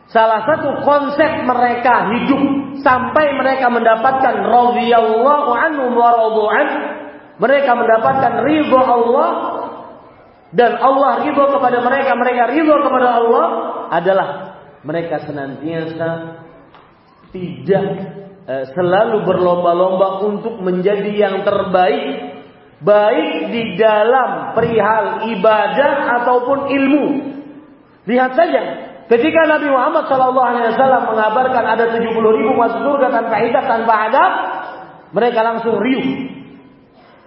salah satu konsep mereka hidup sampai mereka mendapatkan radhiyallahu anhu wa radu'an mereka mendapatkan ridho Allah dan Allah ridho kepada mereka mereka ridho kepada Allah adalah mereka senantiasa tidak selalu berlomba-lomba untuk menjadi yang terbaik baik di dalam perihal ibadah ataupun ilmu. Lihat saja, ketika Nabi Muhammad SAW mengabarkan ada 70 ribu masuk surga tanpa hisab tanpa adab, mereka langsung riuh,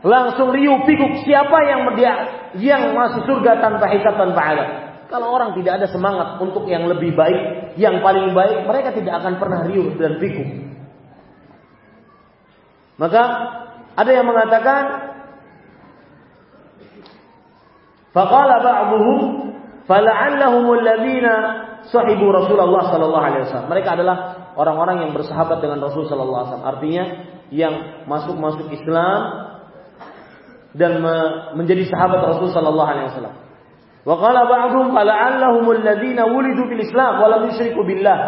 langsung riuh pikuk siapa yang dia yang masuk surga tanpa hisab tanpa adab. Kalau orang tidak ada semangat untuk yang lebih baik, yang paling baik, mereka tidak akan pernah riuh dan pikuk. Maka ada yang mengatakan faqala ba'dhum fala'allahum alladziina sahibu Rasulullah sallallahu alaihi wasallam. Mereka adalah orang-orang yang bersahabat dengan Rasul sallallahu alaihi wasallam. Artinya yang masuk-masuk Islam dan menjadi sahabat Rasul sallallahu alaihi wasallam. Wa qala ba'dhum fala'allahum alladziina wulidu fil Islam wa lam yusyriku billah.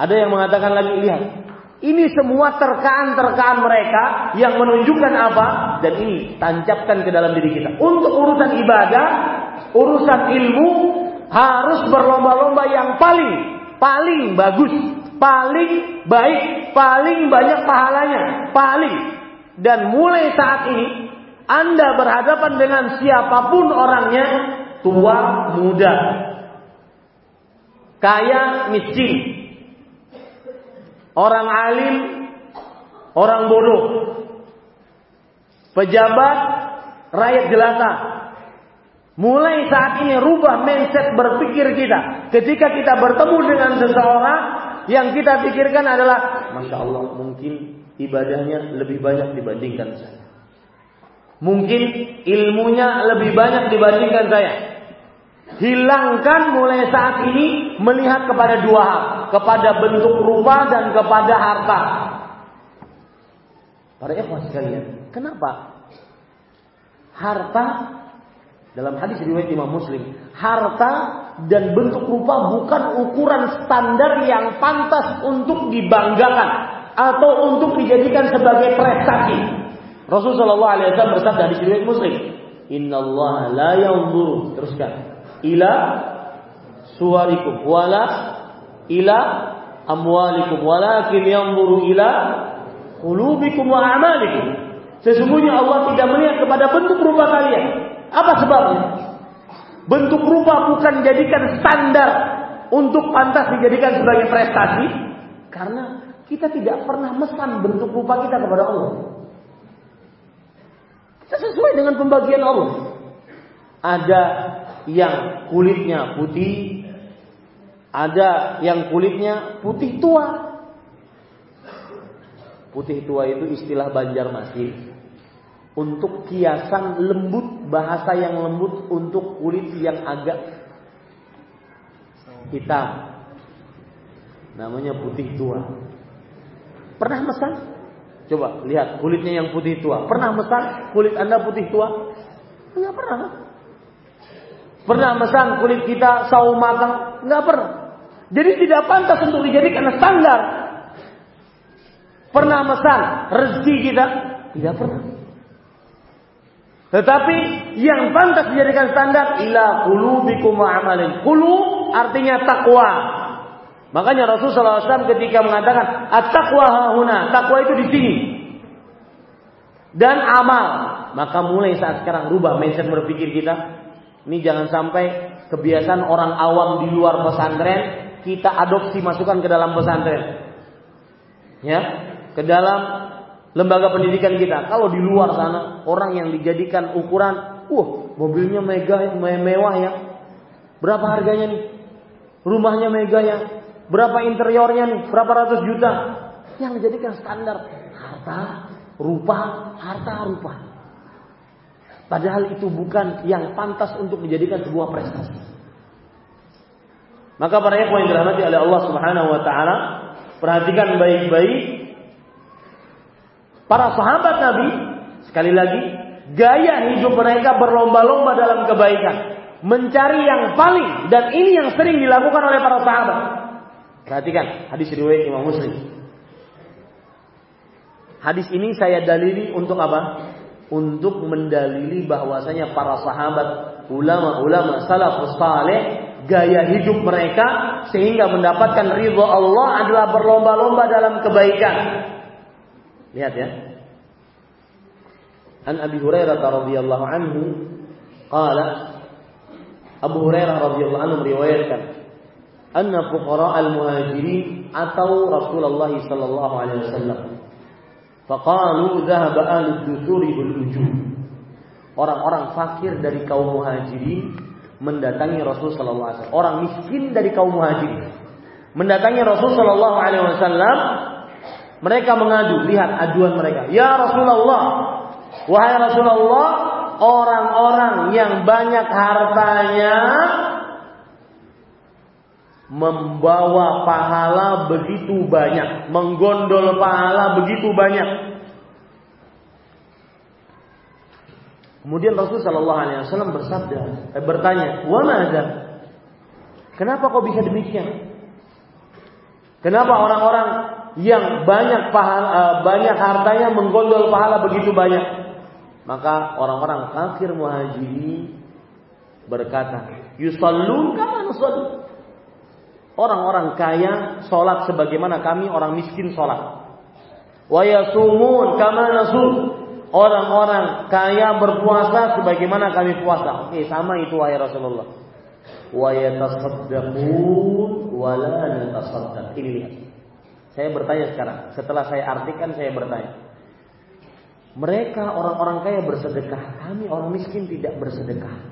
Ada yang mengatakan lagi lihat, ini semua terkaan-terkaan mereka yang menunjukkan apa? Dan ini tancapkan ke dalam diri kita. Untuk urusan ibadah, urusan ilmu harus berlomba-lomba yang paling paling bagus, paling baik, paling banyak pahalanya, paling. Dan mulai saat ini Anda berhadapan dengan siapa pun orangnya, tua, muda, kaya, miskin, orang alim, orang bodoh, pejabat, rakyat jelata. Mulai saat ini rubah mindset berpikir kita. Ketika kita bertemu dengan seseorang yang kita pikirkan adalah, masya Allah, mungkin ibadahnya lebih banyak dibandingkan saya. Mungkin ilmunya lebih banyak dibandingkan saya. Hilangkan mulai saat ini melihat kepada dua hal. Kepada bentuk rupa dan kepada harta. Para ikhwan sekalian. Kenapa? Harta dalam hadis riwayat Imam Muslim, harta dan bentuk rupa bukan ukuran standar yang pantas untuk dibanggakan atau untuk dijadikan sebagai prestasi. Rasulullah SAW bersabda di riwayat Muslim, Inna Allah la yanzuru teruskan ila suwarikum wala ila amwalikum walakin yanzuru ila qulubikum wa a'malikum. Sesungguhnya Allah tidak melihat kepada bentuk rupa kalian. Apa sebabnya? Bentuk rupa bukan jadikan standar untuk pantas dijadikan sebagai prestasi karena kita tidak pernah mesan bentuk rupa kita kepada Allah. Sesuai dengan pembagian Allah. Ada yang kulitnya putih, ada yang kulitnya putih tua. Putih tua itu istilah Banjarmasin untuk kiasan lembut, bahasa yang lembut untuk kulit yang agak hitam. Namanya putih tua. Pernah mesan? Coba lihat kulitnya yang putih tua. Pernah mesan kulit Anda putih tua? Enggak pernah. Pernah mesan kulit kita sawo matang? Enggak pernah. Jadi tidak pantas untuk dijadikan standar. Pernah mesan rezeki kita? Tidak pernah. Tetapi yang pantas dijadikan standar ila qulubikum amalin. Qulu artinya takwa. Makanya Rasulullah SAW ketika mengatakan at-taqwa hahuna, takwa itu di sini. Dan amal, maka mulai saat sekarang rubah mindset berpikir kita, ini jangan sampai kebiasaan orang awam di luar pesantren kita adopsi masukkan ke dalam pesantren. Ya, ke dalam lembaga pendidikan kita. Kalau di luar sana orang yang dijadikan ukuran, wah, mobilnya mega mewah ya. Berapa harganya nih? Rumahnya mega ya. Berapa interiornya nih? Berapa ratus juta? Yang dijadikan standar harta, rupa, harta, rupa. Padahal itu bukan yang pantas untuk dijadikan sebuah prestasi. Maka para ikhwan yang dirahmati oleh Allah Subhanahu wa taala, perhatikan baik-baik para sahabat Nabi sekali lagi Gaya hidup mereka berlomba-lomba dalam kebaikan. Mencari yang paling. Dan ini yang sering dilakukan oleh para sahabat. Perhatikan hadis riwayat Imam Muslim. Hadis ini saya dalili untuk apa? Untuk mendalili bahwasanya para sahabat, ulama-ulama salafus saleh gaya hidup mereka sehingga mendapatkan ridho Allah adalah berlomba-lomba dalam kebaikan. Lihat ya. An Abi Hurairah radhiyallahu anhu qala Abu Hurairah radhiyallahu anhu meriwayatkan anna fuqara al-muhajirin atau Rasulullah sallallahu alaihi wasallam faqalu dhahaba orang-orang fakir dari kaum muhajirin mendatangi Rasul wasallam. Orang miskin dari kaum muhajirin mendatangi Rasul wasallam. Mereka mengadu lihat aduan mereka. Ya Rasulullah Wahai Rasulullah, orang-orang yang banyak hartanya membawa pahala begitu banyak, menggondol pahala begitu banyak. Kemudian Rasul Shallallahu Alaihi Wasallam bersabda, eh, bertanya, wa ada? Kenapa kau bisa demikian? Kenapa orang-orang yang banyak pahala, eh, banyak hartanya menggondol pahala begitu banyak? Maka orang-orang kafir muhajiri berkata, "Yusallun kama nusalli." Orang-orang kaya sholat sebagaimana kami orang miskin sholat. Wa yasumun kama nasum. Orang-orang kaya berpuasa sebagaimana kami puasa. Oke, sama itu wahai Rasulullah. Wa yatasaddaqun wa la natasaddaq. Ini lihat. Saya bertanya sekarang. Setelah saya artikan saya bertanya. Mereka orang-orang kaya bersedekah, kami orang miskin tidak bersedekah.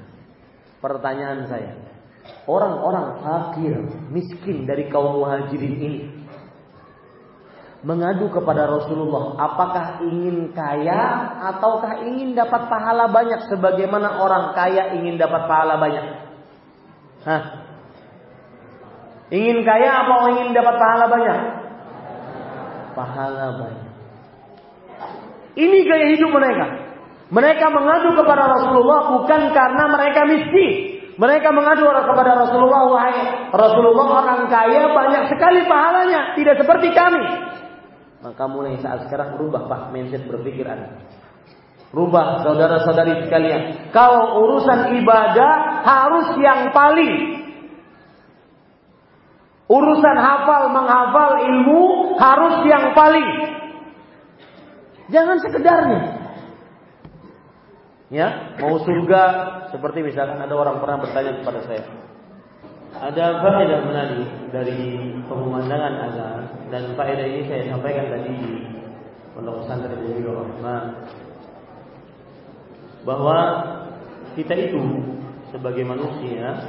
Pertanyaan saya, orang-orang fakir, miskin dari kaum muhajirin ini mengadu kepada Rasulullah, apakah ingin kaya ataukah ingin dapat pahala banyak sebagaimana orang kaya ingin dapat pahala banyak? Hah? Ingin kaya apa ingin dapat pahala banyak? Pahala banyak. Ini gaya hidup mereka. Mereka mengadu kepada Rasulullah bukan karena mereka miskin. Mereka mengadu kepada Rasulullah, wahai Rasulullah orang kaya banyak sekali pahalanya, tidak seperti kami. Maka mulai saat sekarang rubah pak mindset berpikir anda. Rubah saudara-saudari sekalian. Kalau urusan ibadah harus yang paling. Urusan hafal menghafal ilmu harus yang paling. Jangan sekedarnya. Ya, mau surga seperti misalkan ada orang pernah bertanya kepada saya. Ada faedah menarik dari pemandangan azan dan faedah ini saya sampaikan tadi di Pondok Pesantren Bumi Rahman bahwa kita itu sebagai manusia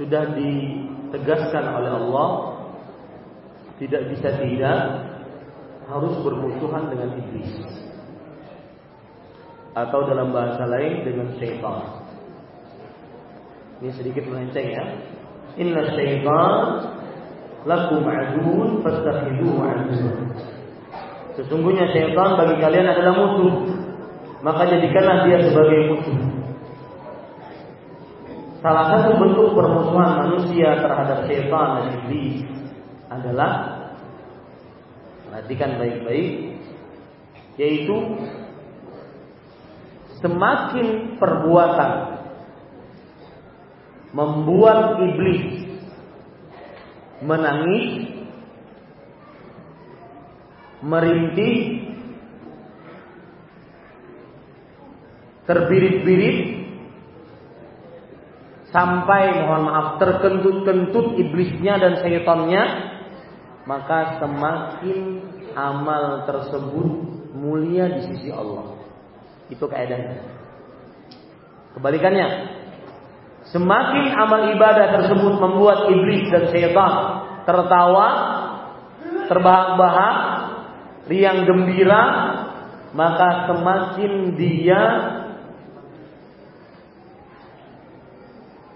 sudah ditegaskan oleh Allah tidak bisa tidak harus bermusuhan dengan iblis. Atau dalam bahasa lain dengan syaitan. Ini sedikit melenceng ya. Inna syaitan lakum aduun fastakhiduhu aduun. Sesungguhnya syaitan bagi kalian adalah musuh. Maka jadikanlah dia sebagai musuh. Salah satu bentuk permusuhan manusia terhadap syaitan dan iblis adalah Perhatikan baik-baik yaitu semakin perbuatan membuat iblis menangis merintih terbirit-birit sampai mohon maaf terkentut-kentut iblisnya dan syaitannya maka semakin amal tersebut mulia di sisi Allah. Itu keadaannya. Kebalikannya, semakin amal ibadah tersebut membuat iblis dan syaitan tertawa, terbahak-bahak, riang gembira, maka semakin dia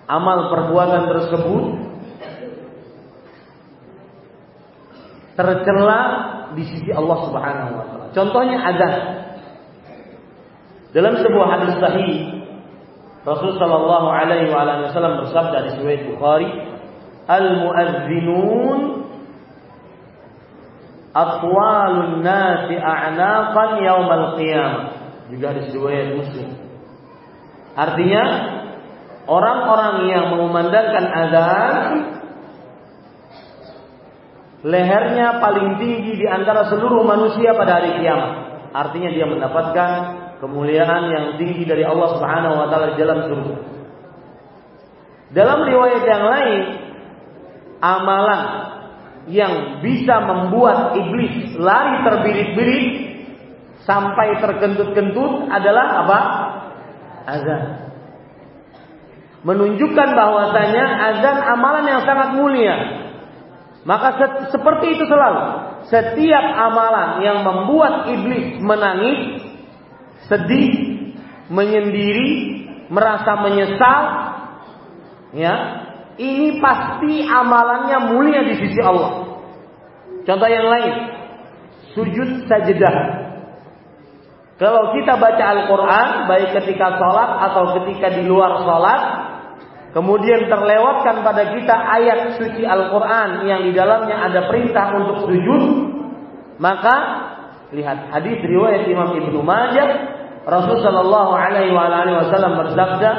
amal perbuatan tersebut tercela di sisi Allah Subhanahu wa taala. Contohnya azan. Dalam sebuah hadis sahih Rasul sallallahu alaihi wasallam bersabda di riwayat Bukhari, "Al-muadzdinun atwalun nasi a'naqan yaumal qiyamah." Juga di riwayat Muslim. Artinya, orang-orang yang mengumandangkan azan lehernya paling tinggi di antara seluruh manusia pada hari kiamat. Artinya dia mendapatkan kemuliaan yang tinggi dari Allah Subhanahu wa taala di dalam surga. Dalam riwayat yang lain, amalan yang bisa membuat iblis lari terbirit-birit sampai terkentut-kentut adalah apa? Azan. Menunjukkan bahwasanya azan amalan yang sangat mulia. Maka se seperti itu selalu. Setiap amalan yang membuat iblis menangis sedih, menyendiri, merasa menyesal, ya, ini pasti amalannya mulia di sisi Allah. Contoh yang lain, sujud sajadah. Kalau kita baca Al-Quran, baik ketika sholat atau ketika di luar sholat, kemudian terlewatkan pada kita ayat suci Al-Quran yang di dalamnya ada perintah untuk sujud, maka lihat hadis riwayat Imam Ibnu Majah Rasul sallallahu alaihi wasallam bersabda,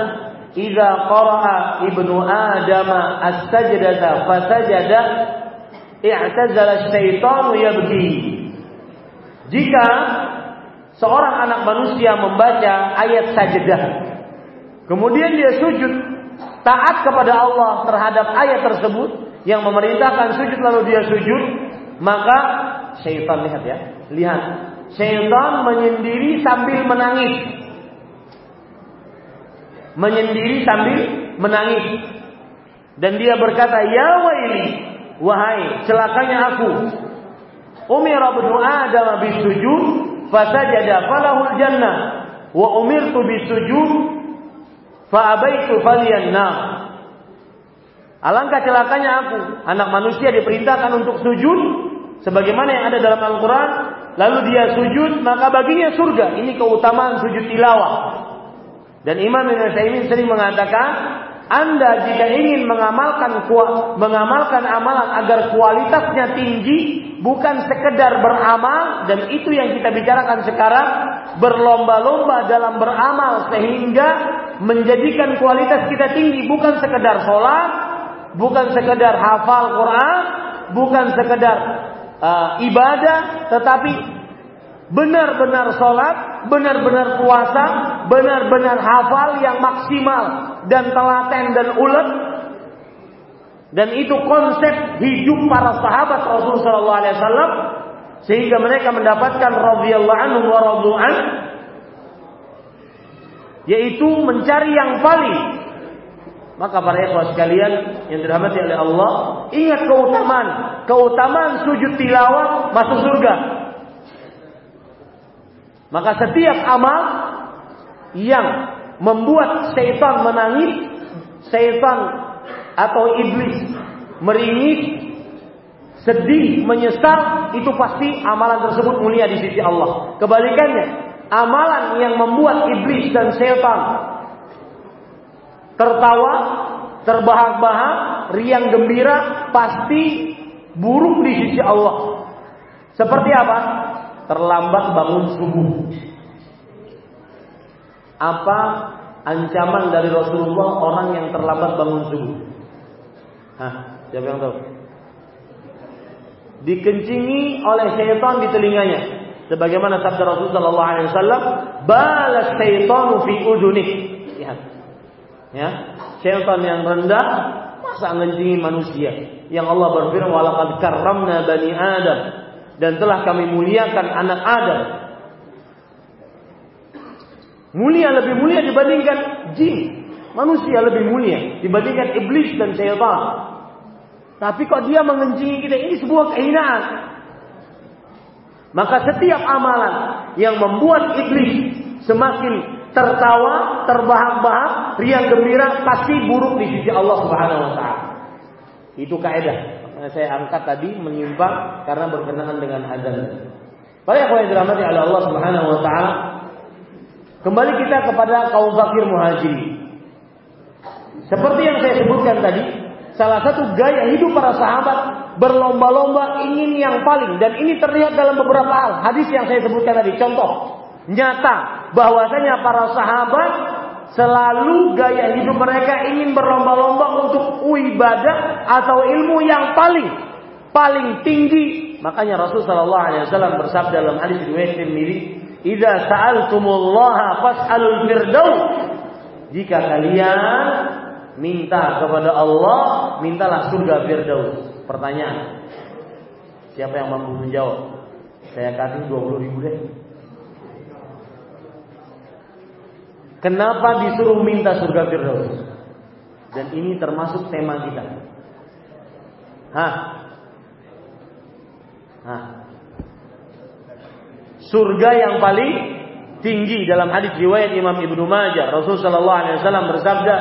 "Idza qara'a ibnu Adam as-sajdata fasajada, i'tazala syaitanu yabki." Jika seorang anak manusia membaca ayat sajdah, kemudian dia sujud, taat kepada Allah terhadap ayat tersebut yang memerintahkan sujud lalu dia sujud, maka syaitan lihat ya, lihat Syaitan menyendiri sambil menangis. Menyendiri sambil menangis. Dan dia berkata, Ya waili, wahai celakanya aku. Umira bin Adam bisujud, fasajada falahul jannah. Wa umirtu bisujud, fa'abaitu faliyan Alangkah celakanya aku. Anak manusia diperintahkan untuk sujud. Sebagaimana yang ada dalam Al-Quran lalu dia sujud, maka baginya surga. Ini keutamaan sujud tilawah. Dan Imam Ibn Taimin sering mengatakan, Anda jika ingin mengamalkan mengamalkan amalan agar kualitasnya tinggi, bukan sekedar beramal dan itu yang kita bicarakan sekarang, berlomba-lomba dalam beramal sehingga menjadikan kualitas kita tinggi, bukan sekedar sholat, bukan sekedar hafal Quran, bukan sekedar uh, ibadah, tetapi benar-benar sholat, benar-benar puasa, benar-benar hafal yang maksimal dan telaten dan ulet. Dan itu konsep hidup para sahabat Rasulullah Wasallam sehingga mereka mendapatkan radhiyallahu anhu wa radhu'an yaitu mencari yang paling maka para ikhwah sekalian yang dirahmati oleh Allah, ingat keutamaan, keutamaan sujud tilawah masuk surga. Maka setiap amal yang membuat syaitan menangis, syaitan atau iblis meringis, sedih, menyesal, itu pasti amalan tersebut mulia di sisi Allah. Kebalikannya, amalan yang membuat iblis dan syaitan tertawa, terbahak-bahak, riang gembira, pasti buruk di sisi Allah. Seperti apa? Terlambat bangun subuh. Apa ancaman dari Rasulullah orang yang terlambat bangun subuh? Hah, siapa yang tahu? Dikencingi oleh syaitan di telinganya. Sebagaimana sabda Rasulullah SAW, balas syaitanu fi udunih. Lihat, Ya, syaitan yang rendah masa ngencingi manusia. Yang Allah berfirman walaqad karramna bani Adam dan telah kami muliakan anak Adam. Mulia lebih mulia dibandingkan jin. Manusia lebih mulia dibandingkan iblis dan syaitan. Tapi kok dia mengencingi kita ini sebuah kehinaan. Maka setiap amalan yang membuat iblis semakin tertawa, terbahak-bahak, riang gembira pasti buruk di sisi Allah Subhanahu wa taala. Itu kaidah. Saya angkat tadi menyimpang karena berkenaan dengan azan. Para yang dirahmati oleh Allah Subhanahu wa taala, Kembali kita kepada kaum fakir muhajir. Seperti yang saya sebutkan tadi, salah satu gaya hidup para sahabat berlomba-lomba ingin yang paling dan ini terlihat dalam beberapa hal. Hadis yang saya sebutkan tadi contoh nyata bahwasanya para sahabat selalu gaya hidup mereka ingin berlomba-lomba untuk ibadah atau ilmu yang paling paling tinggi. Makanya Rasul sallallahu alaihi wasallam bersabda dalam hadis riwayat Tirmizi, "Idza sa'altumullaha fas'alul firdaus." Jika kalian minta kepada Allah, mintalah surga firdaus. Pertanyaan. Siapa yang mampu menjawab? Saya kasih 20 ribu deh. Kenapa disuruh minta surga firdaus? Dan ini termasuk tema kita. Hah? Hah? Surga yang paling tinggi dalam hadis riwayat Imam Ibnu Majah, Rasul sallallahu alaihi wasallam bersabda,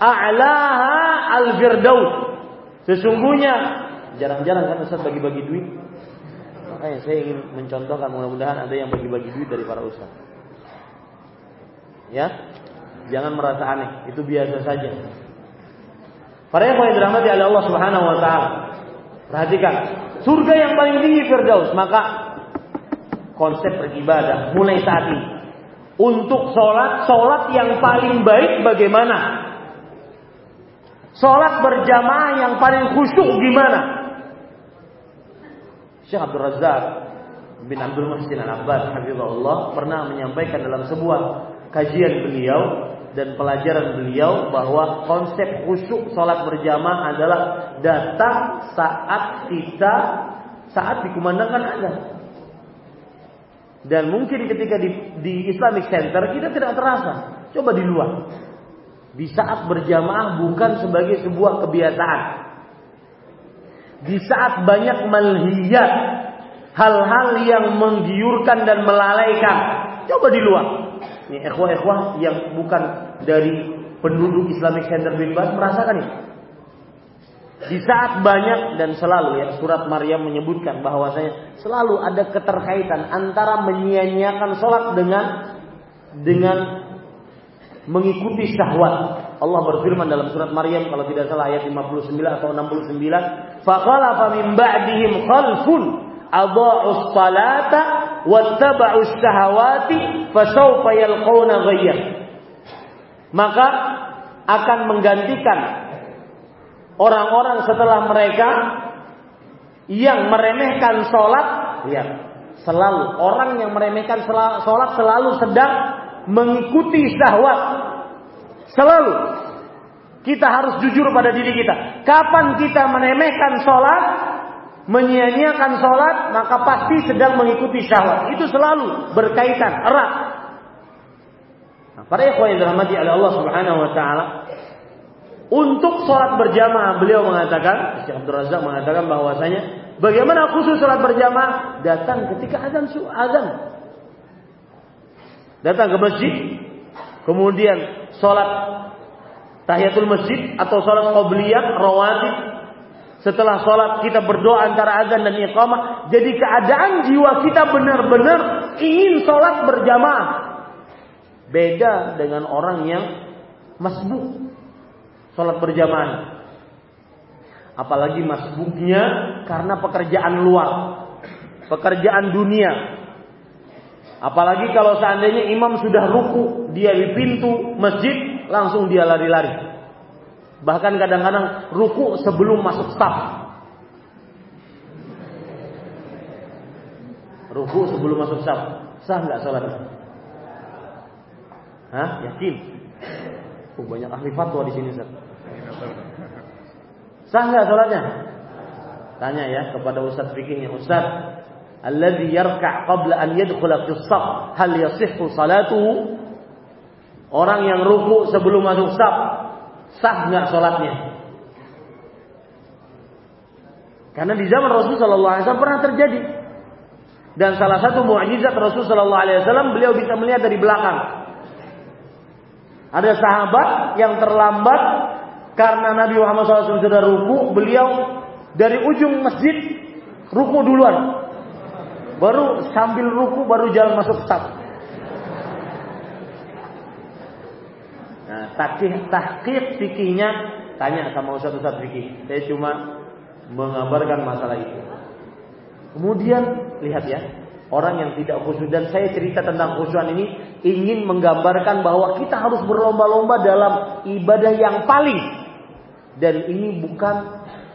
"A'laha al-firdaus." Sesungguhnya jarang-jarang kan Ustaz bagi-bagi duit. Makanya saya ingin mencontohkan mudah-mudahan ada yang bagi-bagi duit dari para ustaz. Ya, jangan merasa aneh, itu biasa saja. Para yang dirahmati oleh Allah Subhanahu wa taala. Perhatikan, surga yang paling tinggi Firdaus, maka konsep beribadah mulai saat ini. Untuk sholat, sholat yang paling baik bagaimana? Sholat berjamaah yang paling khusyuk gimana? Syekh Abdul Razak bin Abdul Muhsin Al-Abbas Habibullah pernah menyampaikan dalam sebuah kajian beliau dan pelajaran beliau bahwa konsep khusyuk sholat berjamaah adalah datang saat kita saat dikumandangkan azan. Dan mungkin ketika di, di Islamic Center kita tidak terasa. Coba di luar. Di saat berjamaah bukan sebagai sebuah kebiasaan. Di saat banyak melihat hal-hal yang menggiurkan dan melalaikan. Coba di luar. Ini ikhwah-ikhwah yang bukan dari penduduk Islamic Center bin Bas merasakan ini. Di saat banyak dan selalu ya surat Maryam menyebutkan bahwasanya selalu ada keterkaitan antara menyia-nyiakan sholat dengan dengan mengikuti syahwat. Allah berfirman dalam surat Maryam kalau tidak salah ayat 59 atau 69, "Faqala min ba'dihim khalfun adha'us salata wattaba'us syahawati fasawfa yalqawna ghayyah." Maka akan menggantikan orang-orang setelah mereka yang meremehkan sholat, lihat, selalu orang yang meremehkan sholat selalu sedang mengikuti syahwat. Selalu. Kita harus jujur pada diri kita. Kapan kita meremehkan sholat, menyia-nyiakan sholat, maka pasti sedang mengikuti syahwat. Itu selalu berkaitan erat. Nah, para ikhwan yang dirahmati oleh Allah Subhanahu wa taala, untuk sholat berjamaah beliau mengatakan, Syekh Abdul Razak mengatakan bahwasanya bagaimana khusus sholat berjamaah datang ketika azan azan. Datang ke masjid, kemudian sholat tahiyatul masjid atau sholat qabliyah rawatib. Setelah sholat kita berdoa antara azan dan iqamah. Jadi keadaan jiwa kita benar-benar ingin sholat berjamaah. Beda dengan orang yang masbuk sholat berjamaah. Apalagi masbuknya karena pekerjaan luar, pekerjaan dunia. Apalagi kalau seandainya imam sudah ruku, dia di pintu masjid, langsung dia lari-lari. Bahkan kadang-kadang ruku sebelum masuk staf. Ruku sebelum masuk staf. Sah nggak sholatnya? Hah? Yakin? Oh, banyak ahli fatwa di sini, Ustaz. Sah nggak sholatnya? Tanya ya kepada Ustaz fikihnya, Ustaz, alladhi yarka' qabla an yadkhula fi hal yasihhu salatuhu? Orang yang ruku sebelum masuk saf, sah nggak sholatnya? Karena di zaman Rasul Shallallahu Alaihi Wasallam pernah terjadi. Dan salah satu mukjizat Rasul Shallallahu Alaihi Wasallam beliau bisa melihat dari belakang. Ada sahabat yang terlambat karena Nabi Muhammad SAW sudah ruku, beliau dari ujung masjid ruku duluan. Baru sambil ruku baru jalan masuk staf. Tahqiq tahqiq fikihnya tanya sama ustaz-ustaz fikih. Saya cuma mengabarkan masalah itu. Kemudian lihat ya, orang yang tidak khusyuk dan saya cerita tentang khusyuan ini ingin menggambarkan bahwa kita harus berlomba-lomba dalam ibadah yang paling dan ini bukan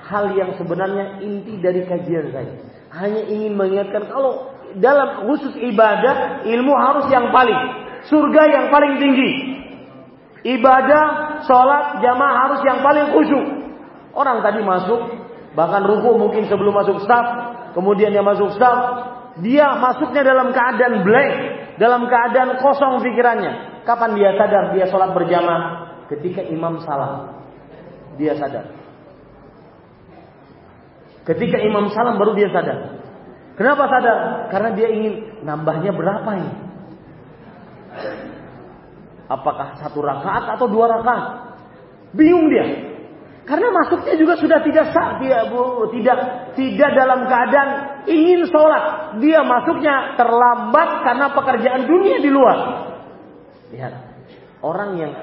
hal yang sebenarnya inti dari kajian saya. Hanya ingin mengingatkan kalau dalam khusus ibadah ilmu harus yang paling surga yang paling tinggi. Ibadah, sholat, jamaah harus yang paling khusyuk. Orang tadi masuk, bahkan ruku mungkin sebelum masuk staf, kemudian dia masuk staf, dia masuknya dalam keadaan blank, dalam keadaan kosong pikirannya. Kapan dia sadar dia sholat berjamaah? Ketika imam salah, dia sadar. Ketika imam salam baru dia sadar. Kenapa sadar? Karena dia ingin nambahnya berapa ini? Apakah satu rakaat atau dua rakaat? Bingung dia. Karena masuknya juga sudah tidak sah, dia bu, tidak tidak dalam keadaan ingin sholat. Dia masuknya terlambat karena pekerjaan dunia di luar. Lihat, orang yang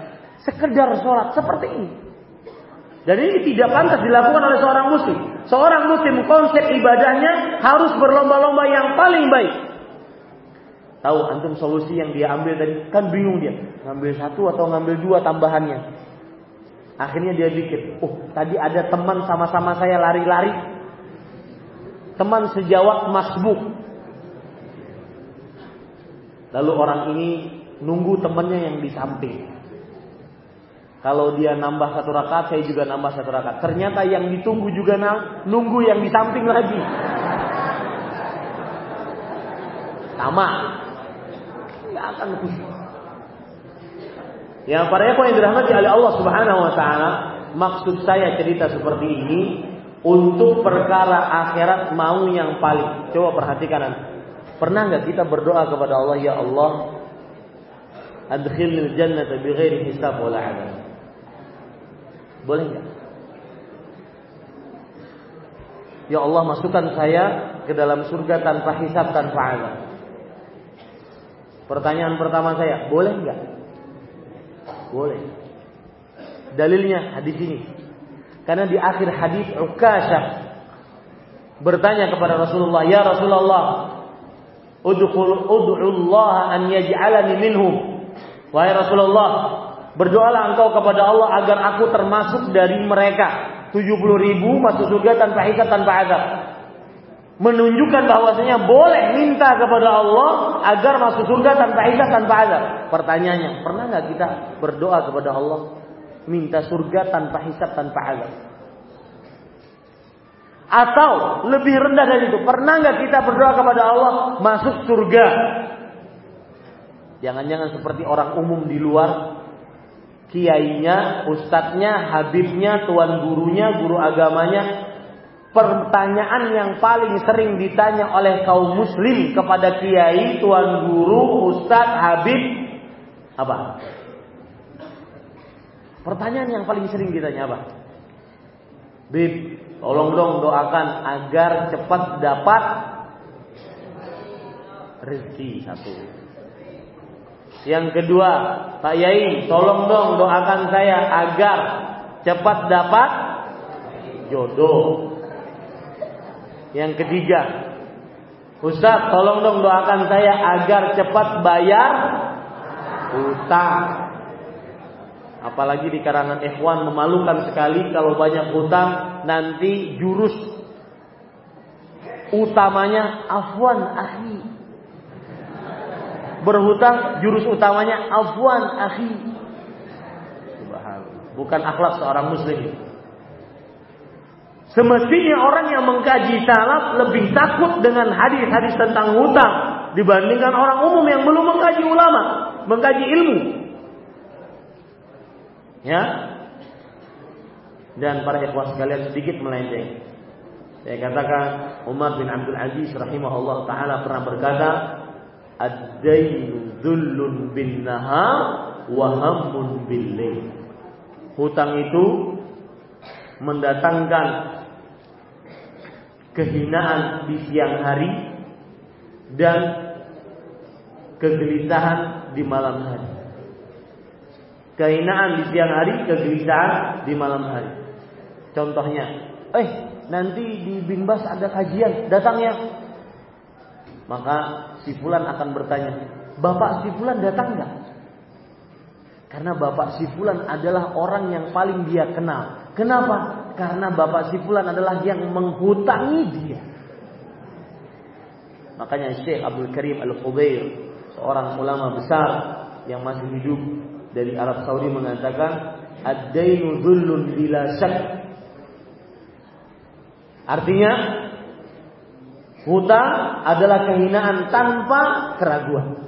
sekedar sholat seperti ini. Dan ini tidak pantas dilakukan oleh seorang muslim. Seorang muslim konsep ibadahnya harus berlomba-lomba yang paling baik. Tahu antum solusi yang dia ambil tadi kan bingung dia ngambil satu atau ngambil dua tambahannya. Akhirnya dia pikir, oh tadi ada teman sama-sama saya lari-lari, teman sejawat masbuk. Lalu orang ini nunggu temannya yang di samping. Kalau dia nambah satu rakaat, saya juga nambah satu rakaat. Ternyata yang ditunggu juga nunggu yang di samping lagi. Sama. Akan khusyuk. Ya para ikhwan yang dirahmati oleh Allah Subhanahu wa taala, maksud saya cerita seperti ini untuk perkara akhirat mau yang paling. Coba perhatikan Pernah nggak kita berdoa kepada Allah, ya Allah, adkhilnil jannata bighairi hisab wala adab. Boleh nggak? Ya Allah masukkan saya ke dalam surga tanpa hisab tanpa azab. Pertanyaan pertama saya, boleh nggak? Boleh. Dalilnya hadis ini. Karena di akhir hadis Ukasha bertanya kepada Rasulullah, "Ya Rasulullah, udkhul ud'u Allah an yaj'alani minhum." Wahai Rasulullah, Berdoalah engkau kepada Allah agar aku termasuk dari mereka. 70 ribu masuk surga tanpa hisab tanpa azab. Menunjukkan bahwasanya boleh minta kepada Allah agar masuk surga tanpa hisab tanpa azab. Pertanyaannya, pernah nggak kita berdoa kepada Allah minta surga tanpa hisab tanpa azab? Atau lebih rendah dari itu, pernah nggak kita berdoa kepada Allah masuk surga? Jangan-jangan seperti orang umum di luar kiainya, ustadznya, habibnya, tuan gurunya, guru agamanya. Pertanyaan yang paling sering ditanya oleh kaum muslim kepada kiai, tuan guru, ustadz, habib apa? Pertanyaan yang paling sering ditanya apa? Bib, tolong dong doakan agar cepat dapat rezeki satu. Yang kedua, Pak Yai, tolong dong doakan saya agar cepat dapat jodoh. Yang ketiga, Ustaz, tolong dong doakan saya agar cepat bayar utang. Apalagi di karangan ikhwan memalukan sekali kalau banyak utang nanti jurus utamanya afwan akhi berhutang jurus utamanya afwan akhi. Bukan akhlak seorang muslim. Semestinya orang yang mengkaji salaf lebih takut dengan hadis-hadis tentang hutang dibandingkan orang umum yang belum mengkaji ulama, mengkaji ilmu. Ya. Dan para ikhwah sekalian sedikit melenceng. Saya katakan Umar bin Abdul Aziz rahimahullah taala pernah berkata, Ad-dainu dhullun bin nahar wa hammun bil Hutang itu mendatangkan kehinaan di siang hari dan kegelisahan di malam hari. Kehinaan di siang hari, kegelisahan di malam hari. Contohnya, eh nanti di Bimbas ada kajian, datang ya. Maka si Fulan akan bertanya, Bapak si Fulan datang nggak? Karena Bapak si Fulan adalah orang yang paling dia kenal. Kenapa? Karena Bapak si Fulan adalah yang menghutangi dia. Makanya Syekh Abdul Karim Al-Khudair, seorang ulama besar yang masih hidup dari Arab Saudi mengatakan, "Ad-dainu dhullun bila syak." Artinya, hutang adalah kehinaan tanpa keraguan.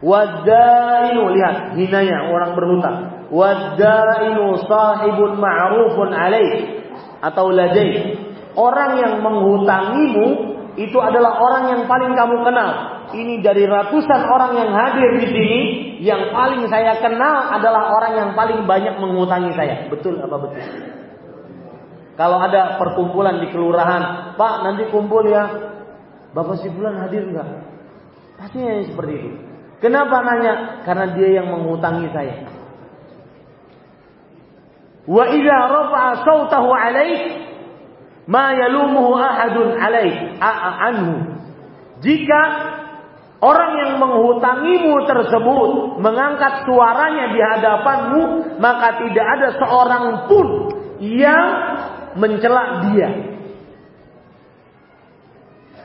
Wadainu lihat hinanya orang berhutang. Wadainu sahibun ma'rufun alaih atau ladai. Orang yang menghutangimu itu adalah orang yang paling kamu kenal. Ini dari ratusan orang yang hadir di sini, yang paling saya kenal adalah orang yang paling banyak menghutangi saya. Betul apa betul? Kalau ada perkumpulan di kelurahan, Pak nanti kumpul ya, Bapak si bulan hadir enggak? Pastinya seperti itu. Kenapa nanya? Karena dia yang mengutangi saya. Wa idza rafa'a sautahu alaih ma yalumuhu ahadun alaih anhu. Jika orang yang menghutangimu tersebut mengangkat suaranya di hadapanmu, maka tidak ada seorang pun yang mencela dia.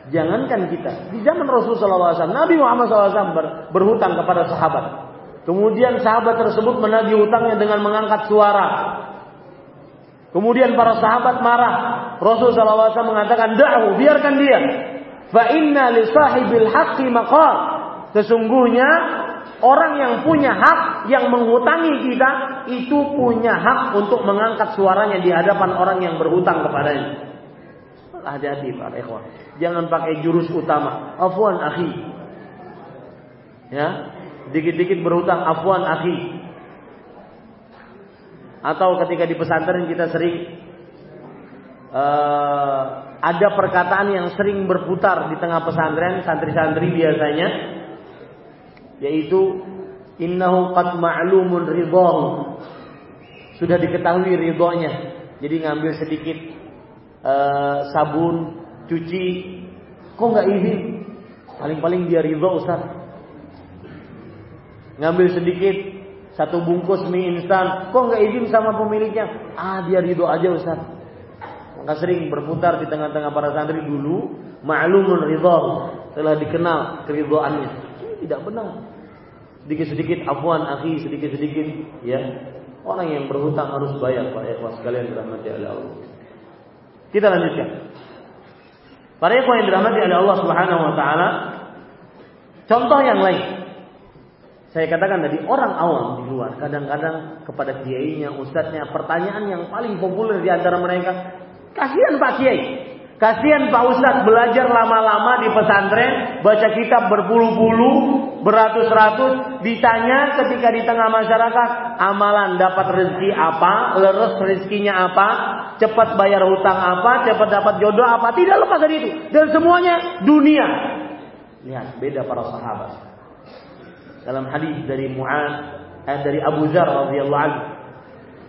Jangankan kita. Di zaman Rasulullah SAW, Nabi Muhammad SAW ber, berhutang kepada sahabat. Kemudian sahabat tersebut menagih hutangnya dengan mengangkat suara. Kemudian para sahabat marah. Rasulullah SAW mengatakan, Da'u, biarkan dia. Fa inna li sahibil haqqi maqal. Sesungguhnya orang yang punya hak yang menghutangi kita itu punya hak untuk mengangkat suaranya di hadapan orang yang berhutang kepadanya. Hati-hati para ikhwah. Jangan pakai jurus utama. Afwan akhi. Ya, dikit-dikit berhutang afwan akhi. Atau ketika di pesantren kita sering uh, ada perkataan yang sering berputar di tengah pesantren santri-santri biasanya yaitu innahu qad ma'lumun ridahu. Sudah diketahui ridhonya. Jadi ngambil sedikit uh, sabun cuci, kok nggak izin? Paling-paling dia ridho Ustaz. Ngambil sedikit satu bungkus mie instan, kok nggak izin sama pemiliknya? Ah dia ridho aja Ustaz. Maka sering berputar di tengah-tengah para santri dulu, ma'lumun ridho, telah dikenal keridhoannya. Tidak benar. Sedikit-sedikit afwan akhi, sedikit-sedikit ya. Orang yang berhutang harus bayar Pak ikhwas sekalian dirahmati oleh Allah. Kita lanjutkan. Para ikhwan yang dirahmati oleh Allah Subhanahu wa taala, contoh yang lain. Saya katakan tadi orang awam di luar kadang-kadang kepada kiainya, ustadznya pertanyaan yang paling populer di antara mereka, kasihan Pak Kiai. Kasihan Pak Ustadz belajar lama-lama di pesantren, baca kitab berpuluh-puluh, beratus-ratus, ditanya ketika di tengah masyarakat, amalan dapat rezeki apa, leres rezekinya apa, cepat bayar hutang apa, cepat dapat jodoh apa, tidak lepas dari itu. Dan semuanya dunia. Lihat, beda para sahabat. Dalam hadis dari Mu'ad, eh, dari Abu Zar radhiyallahu anhu.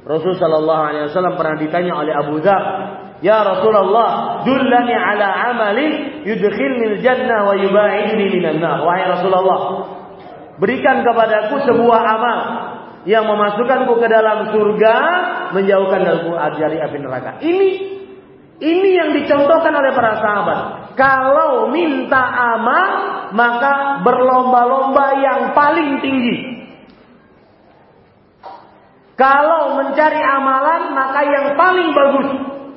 Rasul sallallahu alaihi wasallam pernah ditanya oleh Abu Zar, Ya Rasulullah, dullani ala amalin yudkhilni jannah wa yubaidni minan nar. Wahai Rasulullah, berikan kepadaku sebuah amal yang memasukkanku ke dalam surga, menjauhkan dari api neraka. Ini ini yang dicontohkan oleh para sahabat. Kalau minta amal, maka berlomba-lomba yang paling tinggi. Kalau mencari amalan, maka yang paling bagus.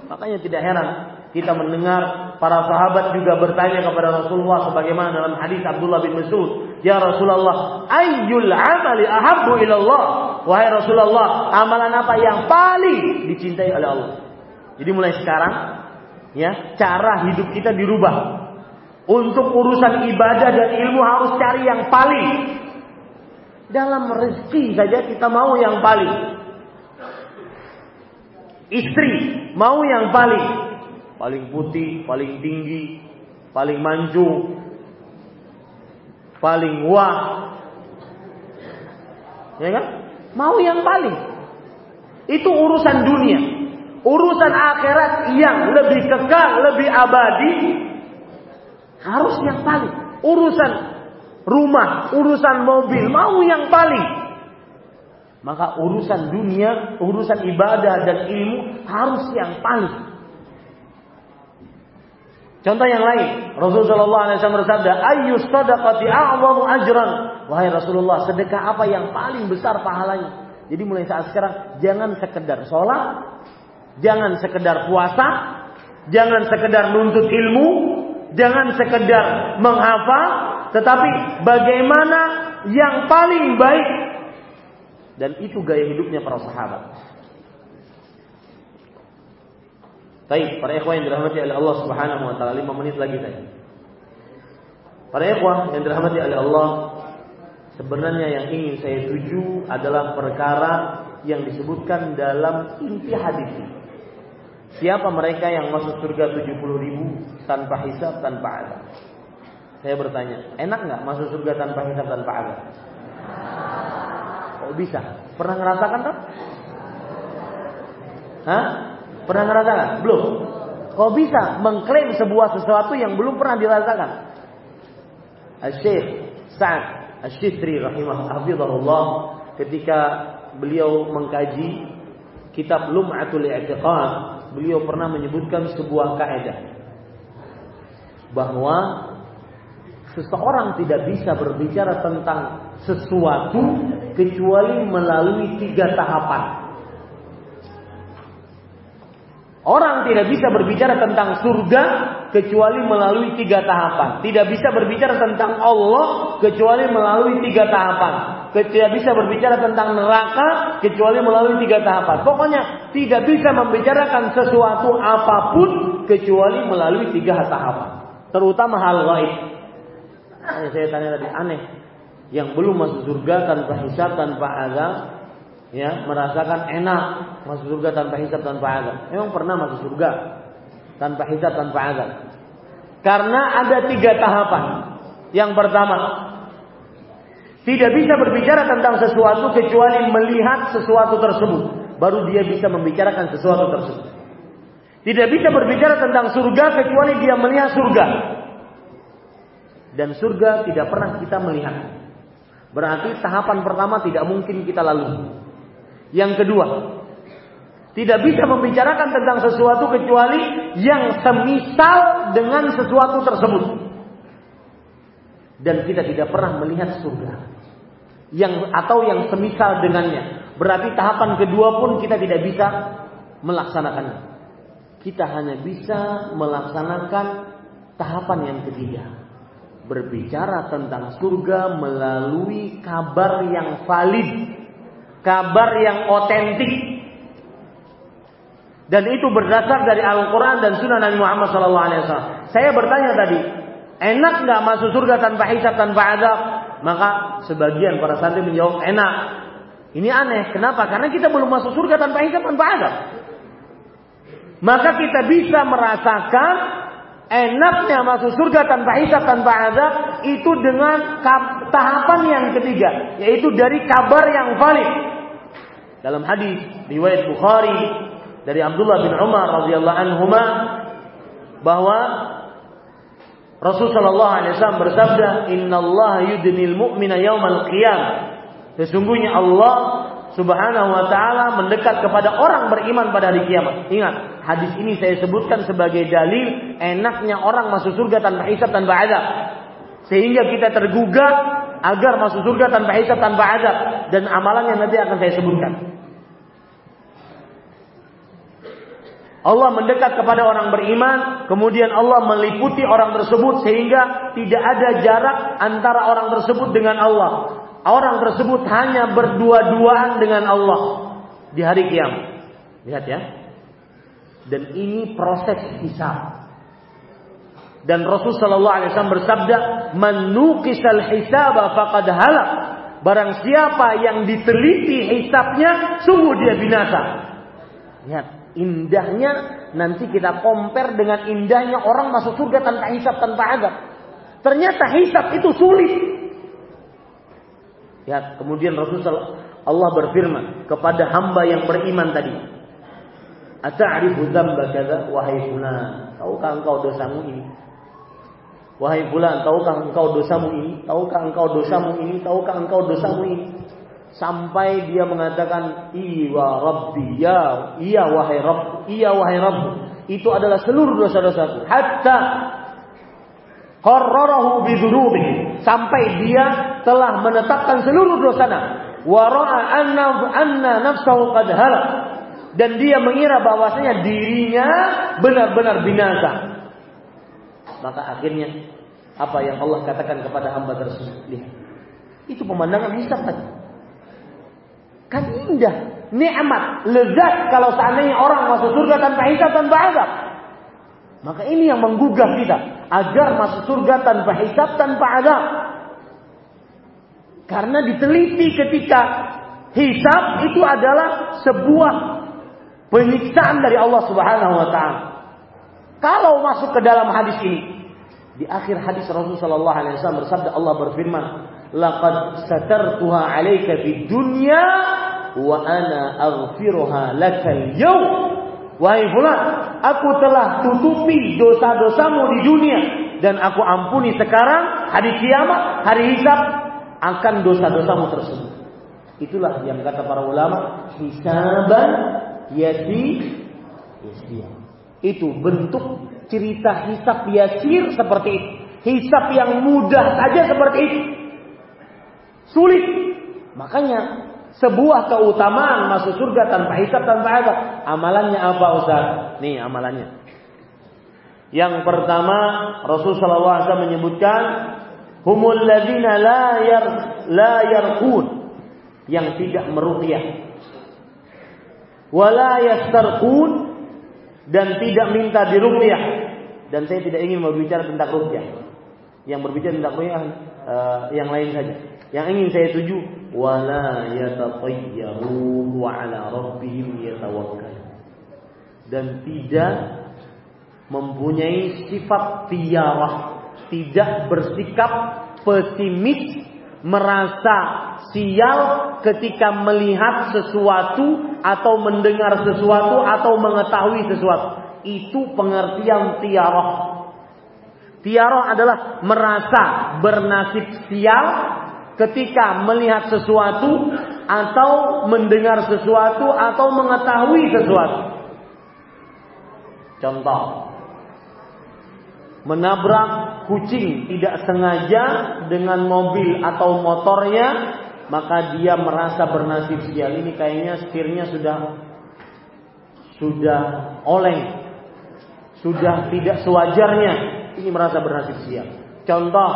Makanya tidak heran kita mendengar para sahabat juga bertanya kepada Rasulullah sebagaimana dalam hadis Abdullah bin Mas'ud, "Ya Rasulullah, ayyul amali ahabbu ilallah?" Wahai Rasulullah, amalan apa yang paling dicintai oleh Allah? Jadi mulai sekarang ya, cara hidup kita dirubah. Untuk urusan ibadah dan ilmu harus cari yang paling. Dalam rezeki saja kita mau yang paling. Istri mau yang paling paling putih, paling tinggi, paling mancung, paling wah. Ya kan? Mau yang paling. Itu urusan dunia. Urusan akhirat yang lebih kekal, lebih abadi. Harus yang paling. Urusan rumah, urusan mobil, mau yang paling. Maka urusan dunia, urusan ibadah dan ilmu harus yang paling. Contoh yang lain, Rasulullah SAW bersabda, "Ayyus sadaqati a'zamu ajran." Wahai Rasulullah, sedekah apa yang paling besar pahalanya? Jadi mulai saat sekarang jangan sekedar sholat, jangan sekedar puasa, jangan sekedar nuntut ilmu, jangan sekedar menghafal, tetapi bagaimana yang paling baik dan itu gaya hidupnya para sahabat. Baik, para ikhwah yang dirahmati oleh Allah Subhanahu wa taala, 5 menit lagi tadi. Para ikhwah yang dirahmati oleh Allah, sebenarnya yang ingin saya tuju adalah perkara yang disebutkan dalam inti hadis ini. Siapa mereka yang masuk surga 70 ribu tanpa hisab, tanpa azab? Saya bertanya, enak nggak masuk surga tanpa hisab, tanpa azab? Kok bisa? Pernah ngerasakan tak? Hah? Pernah ngerasakan? Belum. Kok bisa mengklaim sebuah sesuatu yang belum pernah dirasakan? Al-Syekh Sa'ad Al-Syithri rahimahullah ketika beliau mengkaji kitab Lum'atul I'tiqad, beliau pernah menyebutkan sebuah kaidah bahwa seseorang tidak bisa berbicara tentang sesuatu kecuali melalui tiga tahapan. Orang tidak bisa berbicara tentang surga kecuali melalui tiga tahapan. Tidak bisa berbicara tentang Allah kecuali melalui tiga tahapan. Tidak bisa berbicara tentang neraka kecuali melalui tiga tahapan. Pokoknya tidak bisa membicarakan sesuatu apa pun kecuali melalui tiga tahapan. Terutama hal gaib. Saya tanya tadi aneh. Yang belum masuk surga tanpa hisab, tanpa azab, ya merasakan enak masuk surga tanpa hisab tanpa azab. Memang pernah masuk surga tanpa hisab tanpa azab. Karena ada tiga tahapan. Yang pertama, tidak bisa berbicara tentang sesuatu kecuali melihat sesuatu tersebut. Baru dia bisa membicarakan sesuatu tersebut. Tidak bisa berbicara tentang surga kecuali dia melihat surga. Dan surga tidak pernah kita melihat. Berarti tahapan pertama tidak mungkin kita lalui. Yang kedua, tidak bisa membicarakan tentang sesuatu kecuali yang semisal dengan sesuatu tersebut. Dan kita tidak pernah melihat surga. Yang atau yang semisal dengannya. Berarti tahapan kedua pun kita tidak bisa melaksanakannya. Kita hanya bisa melaksanakan tahapan yang ketiga. Berbicara tentang surga melalui kabar yang valid kabar yang otentik dan itu berdasar dari Al-Quran dan Sunnah Nabi Muhammad SAW. Saya bertanya tadi, enak nggak masuk surga tanpa hisab tanpa adab? Maka sebagian para santri menjawab enak. Ini aneh, kenapa? Karena kita belum masuk surga tanpa hisab tanpa adab. Maka kita bisa merasakan enaknya masuk surga tanpa hisab tanpa adab itu dengan tahapan yang ketiga, yaitu dari kabar yang valid. Dalam hadis riwayat Bukhari dari Abdullah bin Umar radhiyallahu anhuma bahwa Rasul sallallahu alaihi wasallam bersabda, "Innallaha yudnil mu'mina yaumal qiyam." Sesungguhnya Allah Subhanahu wa taala mendekat kepada orang beriman pada hari kiamat. Ingat, hadis ini saya sebutkan sebagai dalil enaknya orang masuk surga tanpa hisab tanpa azab. Sehingga kita tergugah agar masuk surga tanpa hisab tanpa azab dan amalannya nanti akan saya sebutkan. Allah mendekat kepada orang beriman, kemudian Allah meliputi orang tersebut sehingga tidak ada jarak antara orang tersebut dengan Allah. Orang tersebut hanya berdua-duaan dengan Allah di hari kiamat. Lihat ya. Dan ini proses hisab. Dan Rasul sallallahu alaihi wasallam bersabda, "Man hisaba faqad halak." Barang siapa yang diteliti hisabnya, sungguh dia binasa. Lihat, indahnya nanti kita compare dengan indahnya orang masuk surga tanpa hisap tanpa azab. Ternyata hisap itu sulit. Ya, kemudian Rasulullah Allah berfirman kepada hamba yang beriman tadi. Ata'rifu dzamba kadza wahai fulan, tahukah engkau dosamu ini? Wahai fulan, tahukah engkau dosamu ini? Tahukah engkau dosamu ini? Tahukah engkau dosamu ini? Sampai dia mengatakan, "Iya Rabbi, ya, iya wahai Rabb, iya wahai Rabb." Itu adalah seluruh dosa-dosaku. Hatta qarrarahu bidzunubi sampai dia telah menetapkan seluruh dosanya wa ra'a anna anna nafsahu qad halak. Dan dia mengira bahwasanya dirinya benar-benar binasa. Maka akhirnya apa yang Allah katakan kepada hamba tersebut? Lihat. Itu pemandangan hisab tadi kan indah nikmat lezat kalau seandainya orang masuk surga tanpa hisab tanpa azab maka ini yang menggugah kita agar masuk surga tanpa hisab, tanpa azab. Karena diteliti ketika hisab itu adalah sebuah penyiksaan dari Allah Subhanahu wa taala. Kalau masuk ke dalam hadis ini, di akhir hadis Rasulullah wasallam bersabda Allah berfirman, "Laqad satartuha 'alaika fid dunya wa ana aghfiruha lakal yawm." Wahai fulan, aku telah tutupi dosa-dosamu di dunia dan aku ampuni sekarang hari kiamat, hari hisab akan dosa-dosamu tersebut. Itulah yang kata para ulama, hisaban yasi yasir. Itu bentuk cerita hisab yasir seperti itu. Hisab yang mudah saja seperti itu. Sulit. Makanya sebuah keutamaan masuk surga tanpa hisab tanpa azab. Amalannya apa Ustaz? Nih amalannya. Yang pertama Rasulullah SAW menyebutkan humul ladina la yar la yarqun yang tidak meruqyah. Wala yastarqun dan tidak minta diruqyah. Dan saya tidak ingin berbicara tentang ruqyah. Yang berbicara tentang ruqyah uh, yang lain saja. Yang ingin saya tuju wala yatatayyaru wa ala rabbihim yatawakkal. Dan tidak mempunyai sifat tiarah, tidak bersikap pesimis, merasa sial ketika melihat sesuatu atau mendengar sesuatu atau mengetahui sesuatu. Itu pengertian tiarah. Tiarah adalah merasa bernasib sial ketika melihat sesuatu atau mendengar sesuatu atau mengetahui sesuatu. Contoh, menabrak kucing tidak sengaja dengan mobil atau motornya, maka dia merasa bernasib sial. Ini kayaknya setirnya sudah sudah oleng, sudah tidak sewajarnya. Ini merasa bernasib sial. Contoh,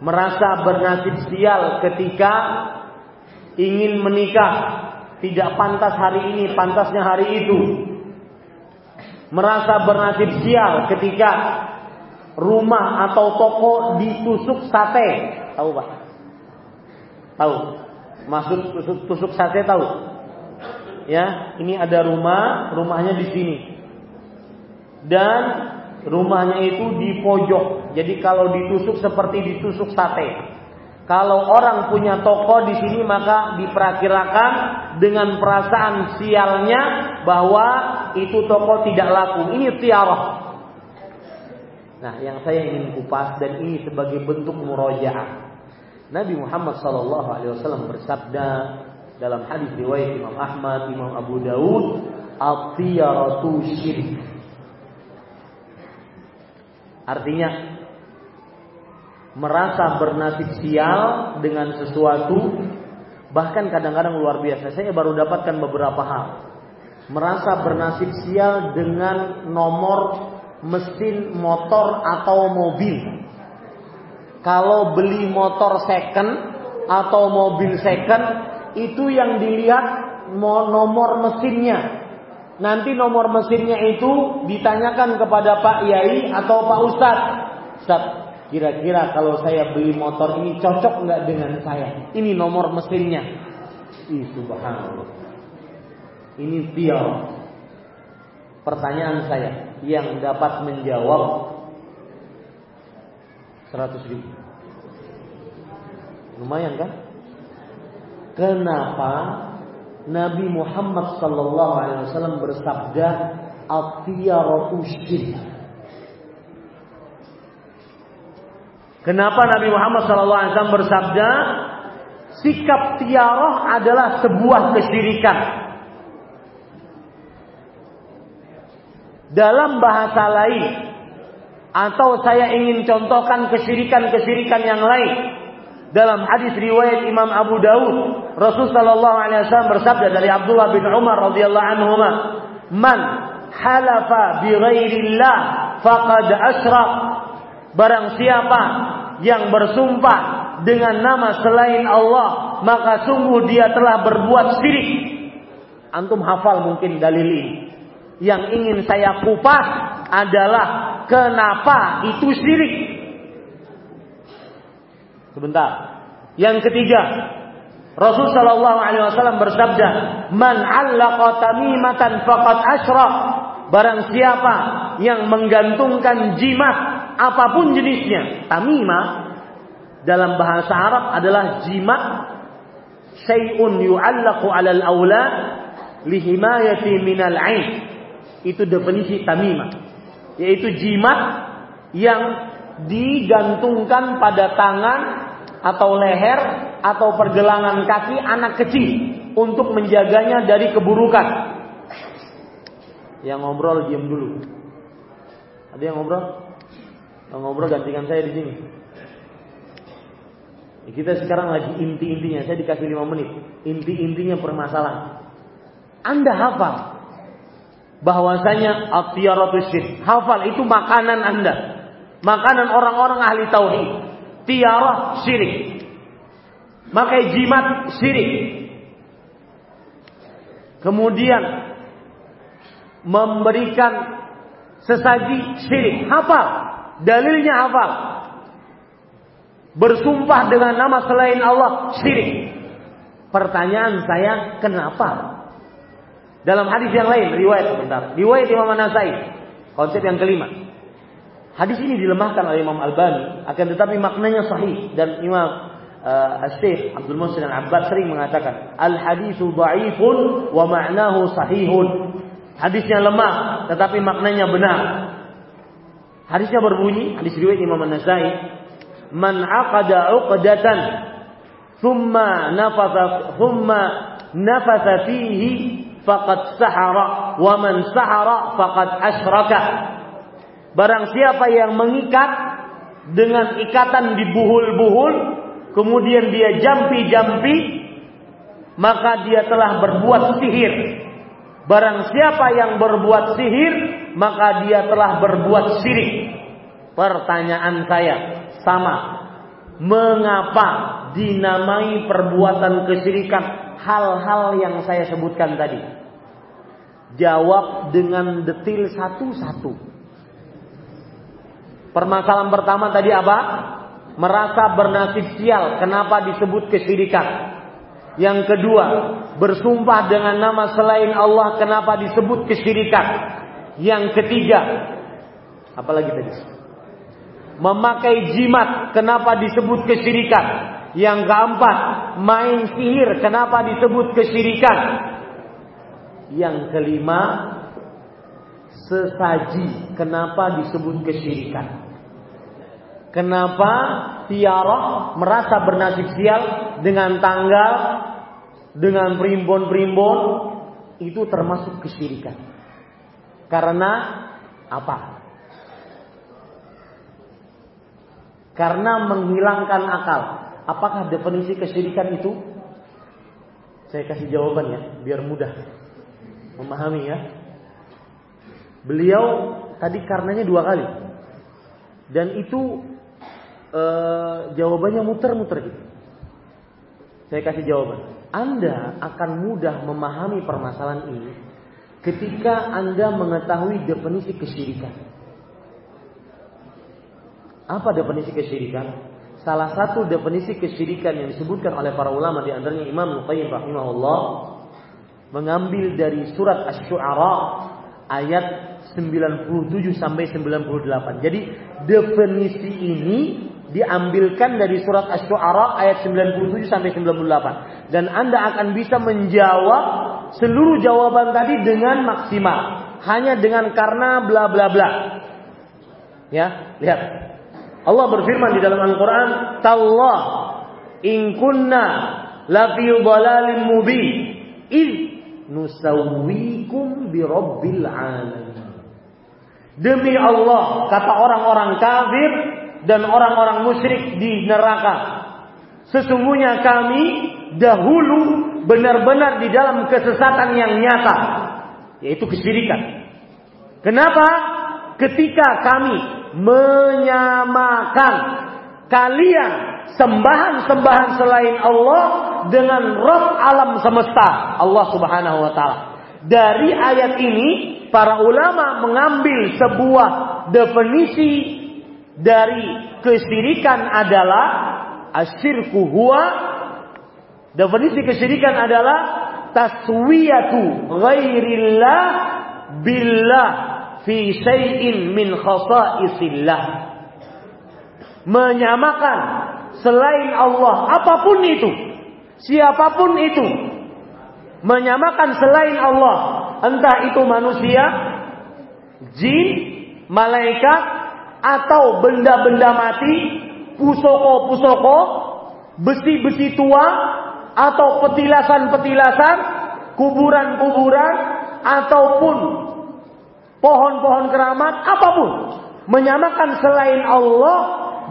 merasa bernasib sial ketika ingin menikah, tidak pantas hari ini, pantasnya hari itu. Merasa bernasib sial ketika rumah atau toko ditusuk sate, tahu Pak? Tahu? Maksud tusuk, tusuk sate tahu? Ya, ini ada rumah, rumahnya di sini. Dan rumahnya itu di pojok. Jadi kalau ditusuk seperti ditusuk sate. Kalau orang punya toko di sini maka diperkirakan dengan perasaan sialnya bahwa itu toko tidak laku. Ini tiarah. Nah, yang saya ingin kupas dan ini sebagai bentuk murojaah. Nabi Muhammad SAW bersabda dalam hadis riwayat Imam Ahmad, Imam Abu Daud, "At-tiyaratu syirik." Artinya merasa bernasib sial dengan sesuatu bahkan kadang-kadang luar biasa. Saya baru dapatkan beberapa hal. Merasa bernasib sial dengan nomor mesin motor atau mobil. Kalau beli motor second atau mobil second itu yang dilihat nomor mesinnya Nanti nomor mesinnya itu ditanyakan kepada Pak Yai atau Pak Ustadz. Ustadz, kira-kira kalau saya beli motor ini cocok nggak dengan saya? Ini nomor mesinnya. Ih, subhanallah. Ini Tio. Pertanyaan saya yang dapat menjawab 100 ribu. Lumayan kan? kenapa Nabi Muhammad sallallahu alaihi wasallam bersabda atiyaratu. Kenapa Nabi Muhammad sallallahu alaihi wasallam bersabda sikap tiarah adalah sebuah kesyirikan. Dalam bahasa lain atau saya ingin contohkan kesyirikan-kesyirikan yang lain dalam hadis riwayat Imam Abu Daud, Rasul sallallahu alaihi wasallam bersabda dari Abdullah bin Umar radhiyallahu anhu, "Man halafa bi ghairillah faqad asyrak." Barang siapa yang bersumpah dengan nama selain Allah, maka sungguh dia telah berbuat syirik. Antum hafal mungkin dalil ini. Yang ingin saya kupas adalah kenapa itu syirik. Sebentar. Yang ketiga, Rasul sallallahu alaihi wasallam bersabda, "Man 'allaqa tamimatan faqad asyrak." Barang siapa yang menggantungkan jimat apa pun jenisnya, tamimah dalam bahasa Arab adalah jimat syai'un yu'allaqu 'alal aulad lihimayati minal 'ain. Itu definisi tamimah, yaitu jimat yang digantungkan pada tangan atau leher atau pergelangan kaki anak kecil untuk menjaganya dari keburukan. Yang ngobrol diam dulu. Ada yang ngobrol? Yang ngobrol gantikan saya di sini. Kita sekarang lagi inti-intinya. Saya dikasih lima menit. Inti-intinya permasalahan. Anda hafal bahwasanya atiyaratu Hafal itu makanan Anda makanan orang-orang ahli tauhid. Tiarah syirik. Makai jimat syirik. Kemudian memberikan sesaji syirik. Hafal. Dalilnya hafal. Bersumpah dengan nama selain Allah syirik. Pertanyaan saya, kenapa? Dalam hadis yang lain, riwayat sebentar. Riwayat Imam Nasai. Konsep yang kelima. Hadis ini dilemahkan oleh Imam Albani, akan tetapi maknanya sahih dan Imam uh, Syekh Abdul Muhsin Al-Abbad sering mengatakan al hadisu dhaifun wa ma'nahu sahihun. Hadisnya lemah tetapi maknanya benar. Hadisnya berbunyi, hadis riwayat Imam An-Nasai, "Man aqada 'uqdatan thumma nafatha thumma nafatha fihi faqad sahara wa man sahara faqad asyraka." Barang siapa yang mengikat dengan ikatan di buhul-buhul, kemudian dia jampi-jampi, maka dia telah berbuat sihir. Barang siapa yang berbuat sihir, maka dia telah berbuat syirik. Pertanyaan saya sama. Mengapa dinamai perbuatan kesyirikan hal-hal yang saya sebutkan tadi? Jawab dengan detil satu-satu. Permasalahan pertama tadi apa? Merasa bernasib sial. Kenapa disebut kesyirikan? Yang kedua, bersumpah dengan nama selain Allah. Kenapa disebut kesyirikan? Yang ketiga, apalagi tadi? Memakai jimat. Kenapa disebut kesyirikan? Yang keempat, main sihir. Kenapa disebut kesyirikan? Yang kelima, sesaji. Kenapa disebut kesyirikan? Kenapa tiara merasa bernasib sial dengan tanggal, dengan primbon-primbon itu termasuk kesyirikan. Karena apa? Karena menghilangkan akal. Apakah definisi kesyirikan itu? Saya kasih jawaban ya, biar mudah memahami ya. Beliau tadi karenanya dua kali. Dan itu e, jawabannya muter-muter gitu. Saya kasih jawaban. Anda akan mudah memahami permasalahan ini ketika Anda mengetahui definisi kesyirikan. Apa definisi kesyirikan? Salah satu definisi kesyirikan yang disebutkan oleh para ulama di antaranya Imam Nuqayyim rahimahullah mengambil dari surat Asy-Syu'ara ayat 97 sampai 98. Jadi definisi ini diambilkan dari surat Asy-Syu'ara ayat 97 sampai 98 dan Anda akan bisa menjawab seluruh jawaban tadi dengan maksimal hanya dengan karena bla bla bla. Ya, lihat. Allah berfirman di dalam Al-Qur'an, "Tallah in kunna la fi dhalalin mubin id nusawwikum bi rabbil alamin." Demi Allah, kata orang-orang kafir, dan orang-orang musyrik di neraka. Sesungguhnya kami dahulu benar-benar di dalam kesesatan yang nyata, yaitu kesyirikan. Kenapa? Ketika kami menyamakan kalian sembahan-sembahan selain Allah dengan Rob alam semesta, Allah Subhanahu wa taala. Dari ayat ini para ulama mengambil sebuah definisi dari kesyirikan adalah asyirku huwa. Definisi kesyirikan adalah taswiyatu ghairillah billah fi syai'in min khasaisillah. Menyamakan selain Allah apa pun itu siapa pun itu menyamakan selain Allah entah itu manusia jin malaikat atau benda-benda mati, pusoko-pusoko, besi-besi tua, atau petilasan-petilasan, kuburan-kuburan, ataupun pohon-pohon keramat, apa pun. Menyamakan selain Allah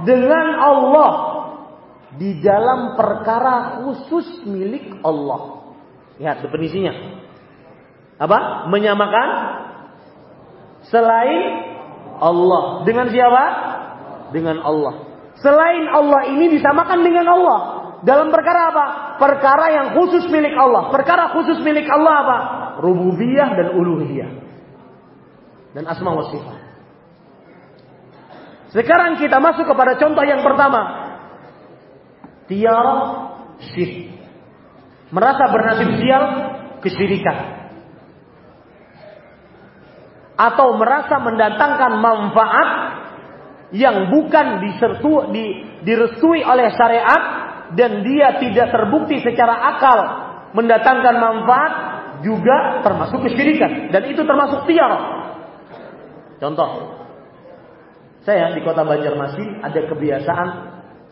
dengan Allah di dalam perkara khusus milik Allah. Lihat definisinya. Apa? Menyamakan selain Allah. Dengan siapa? Dengan Allah. Selain Allah ini disamakan dengan Allah. Dalam perkara apa? Perkara yang khusus milik Allah. Perkara khusus milik Allah apa? Rububiyah dan uluhiyah. Dan asma wa sifat. Sekarang kita masuk kepada contoh yang pertama. Tiara syirik. Merasa bernasib sial kesyirikan atau merasa mendatangkan manfaat yang bukan disertu, di, direstui oleh syariat dan dia tidak terbukti secara akal mendatangkan manfaat juga termasuk kesyirikan dan itu termasuk tiar. Contoh, saya di kota Banjarmasin ada kebiasaan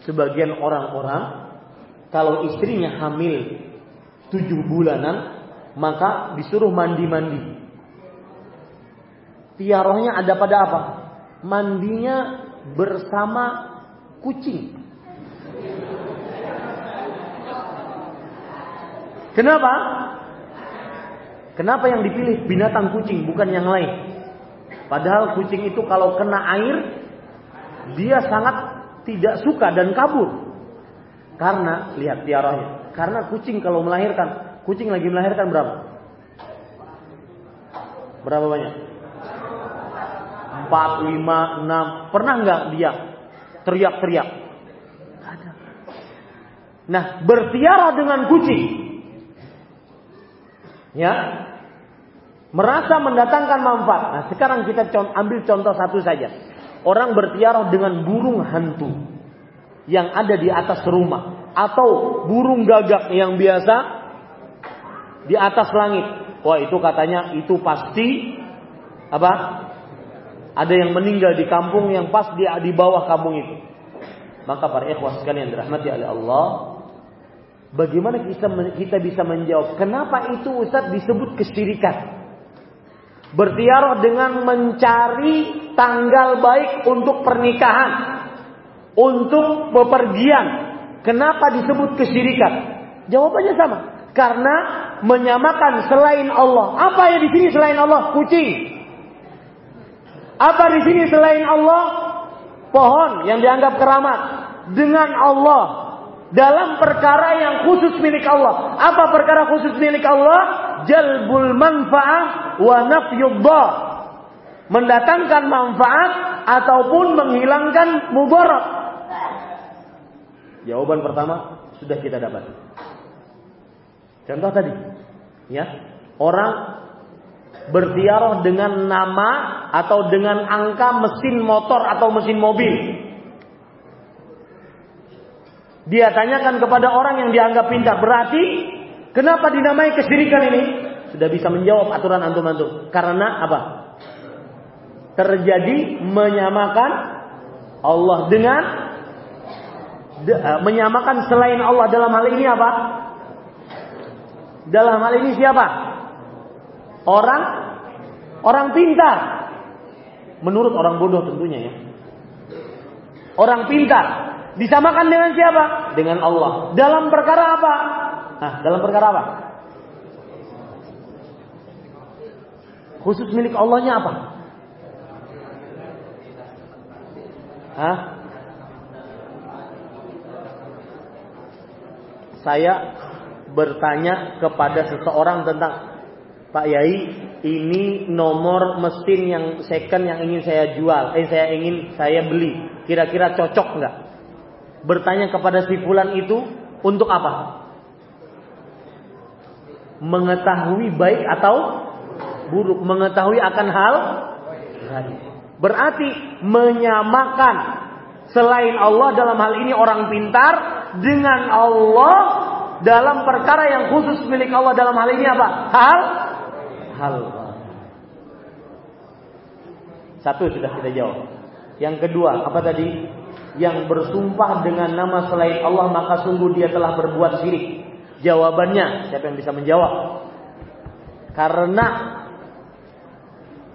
sebagian orang-orang kalau istrinya hamil tujuh bulanan maka disuruh mandi-mandi tiarohnya ada pada apa? Mandinya bersama kucing. Kenapa? Kenapa yang dipilih binatang kucing bukan yang lain? Padahal kucing itu kalau kena air dia sangat tidak suka dan kabur. Karena lihat tiaranya. Karena kucing kalau melahirkan, kucing lagi melahirkan berapa? Berapa banyak? Empat, lima, enam. Pernah nggak dia teriak-teriak? Nah, bertiara dengan kucing. Ya. Merasa mendatangkan manfaat. Nah, sekarang kita ambil contoh satu saja. Orang bertiara dengan burung hantu yang ada di atas rumah atau burung gagak yang biasa di atas langit. Wah, itu katanya itu pasti apa? Ada yang meninggal di kampung yang pas di, di bawah kampung itu. Maka para ikhwah sekalian dirahmati oleh Allah, bagaimana kita kita bisa menjawab kenapa itu Ustaz disebut kesyirikan? Bertiarah dengan mencari tanggal baik untuk pernikahan, untuk bepergian. Kenapa disebut kesyirikan? Jawabannya sama. Karena menyamakan selain Allah. Apa ya di sini selain Allah? Kucing. Apa di sini selain Allah? Pohon yang dianggap keramat dengan Allah dalam perkara yang khusus milik Allah. Apa perkara khusus milik Allah? Jalbul manfaat wa nafyudda. Mendatangkan manfaat ataupun menghilangkan mubarak. Jawaban pertama sudah kita dapat. Contoh tadi, ya. Orang berziarah dengan nama atau dengan angka mesin motor atau mesin mobil. Dia tanyakan kepada orang yang dianggap pintar. Berarti kenapa dinamai kesyirikan ini? Sudah bisa menjawab aturan antum-antum. Karena apa? Terjadi menyamakan Allah dengan de, uh, menyamakan selain Allah dalam hal ini apa? Dalam hal ini siapa? Orang orang pintar. Menurut orang bodoh tentunya ya. Orang pintar disamakan dengan siapa? Dengan Allah. Dalam perkara apa? Nah, dalam perkara apa? Khusus milik Allahnya apa? Hah? Saya bertanya kepada seseorang tentang Pak Yai, ini nomor mesin yang second yang ingin saya jual, eh saya ingin saya beli. Kira-kira cocok nggak? Bertanya kepada si fulan itu untuk apa? Mengetahui baik atau buruk, mengetahui akan hal Berarti menyamakan selain Allah dalam hal ini orang pintar dengan Allah dalam perkara yang khusus milik Allah dalam hal ini apa? Hal hal. Satu sudah kita jawab. Yang kedua, apa tadi? Yang bersumpah dengan nama selain Allah maka sungguh dia telah berbuat syirik. Jawabannya, siapa yang bisa menjawab? Karena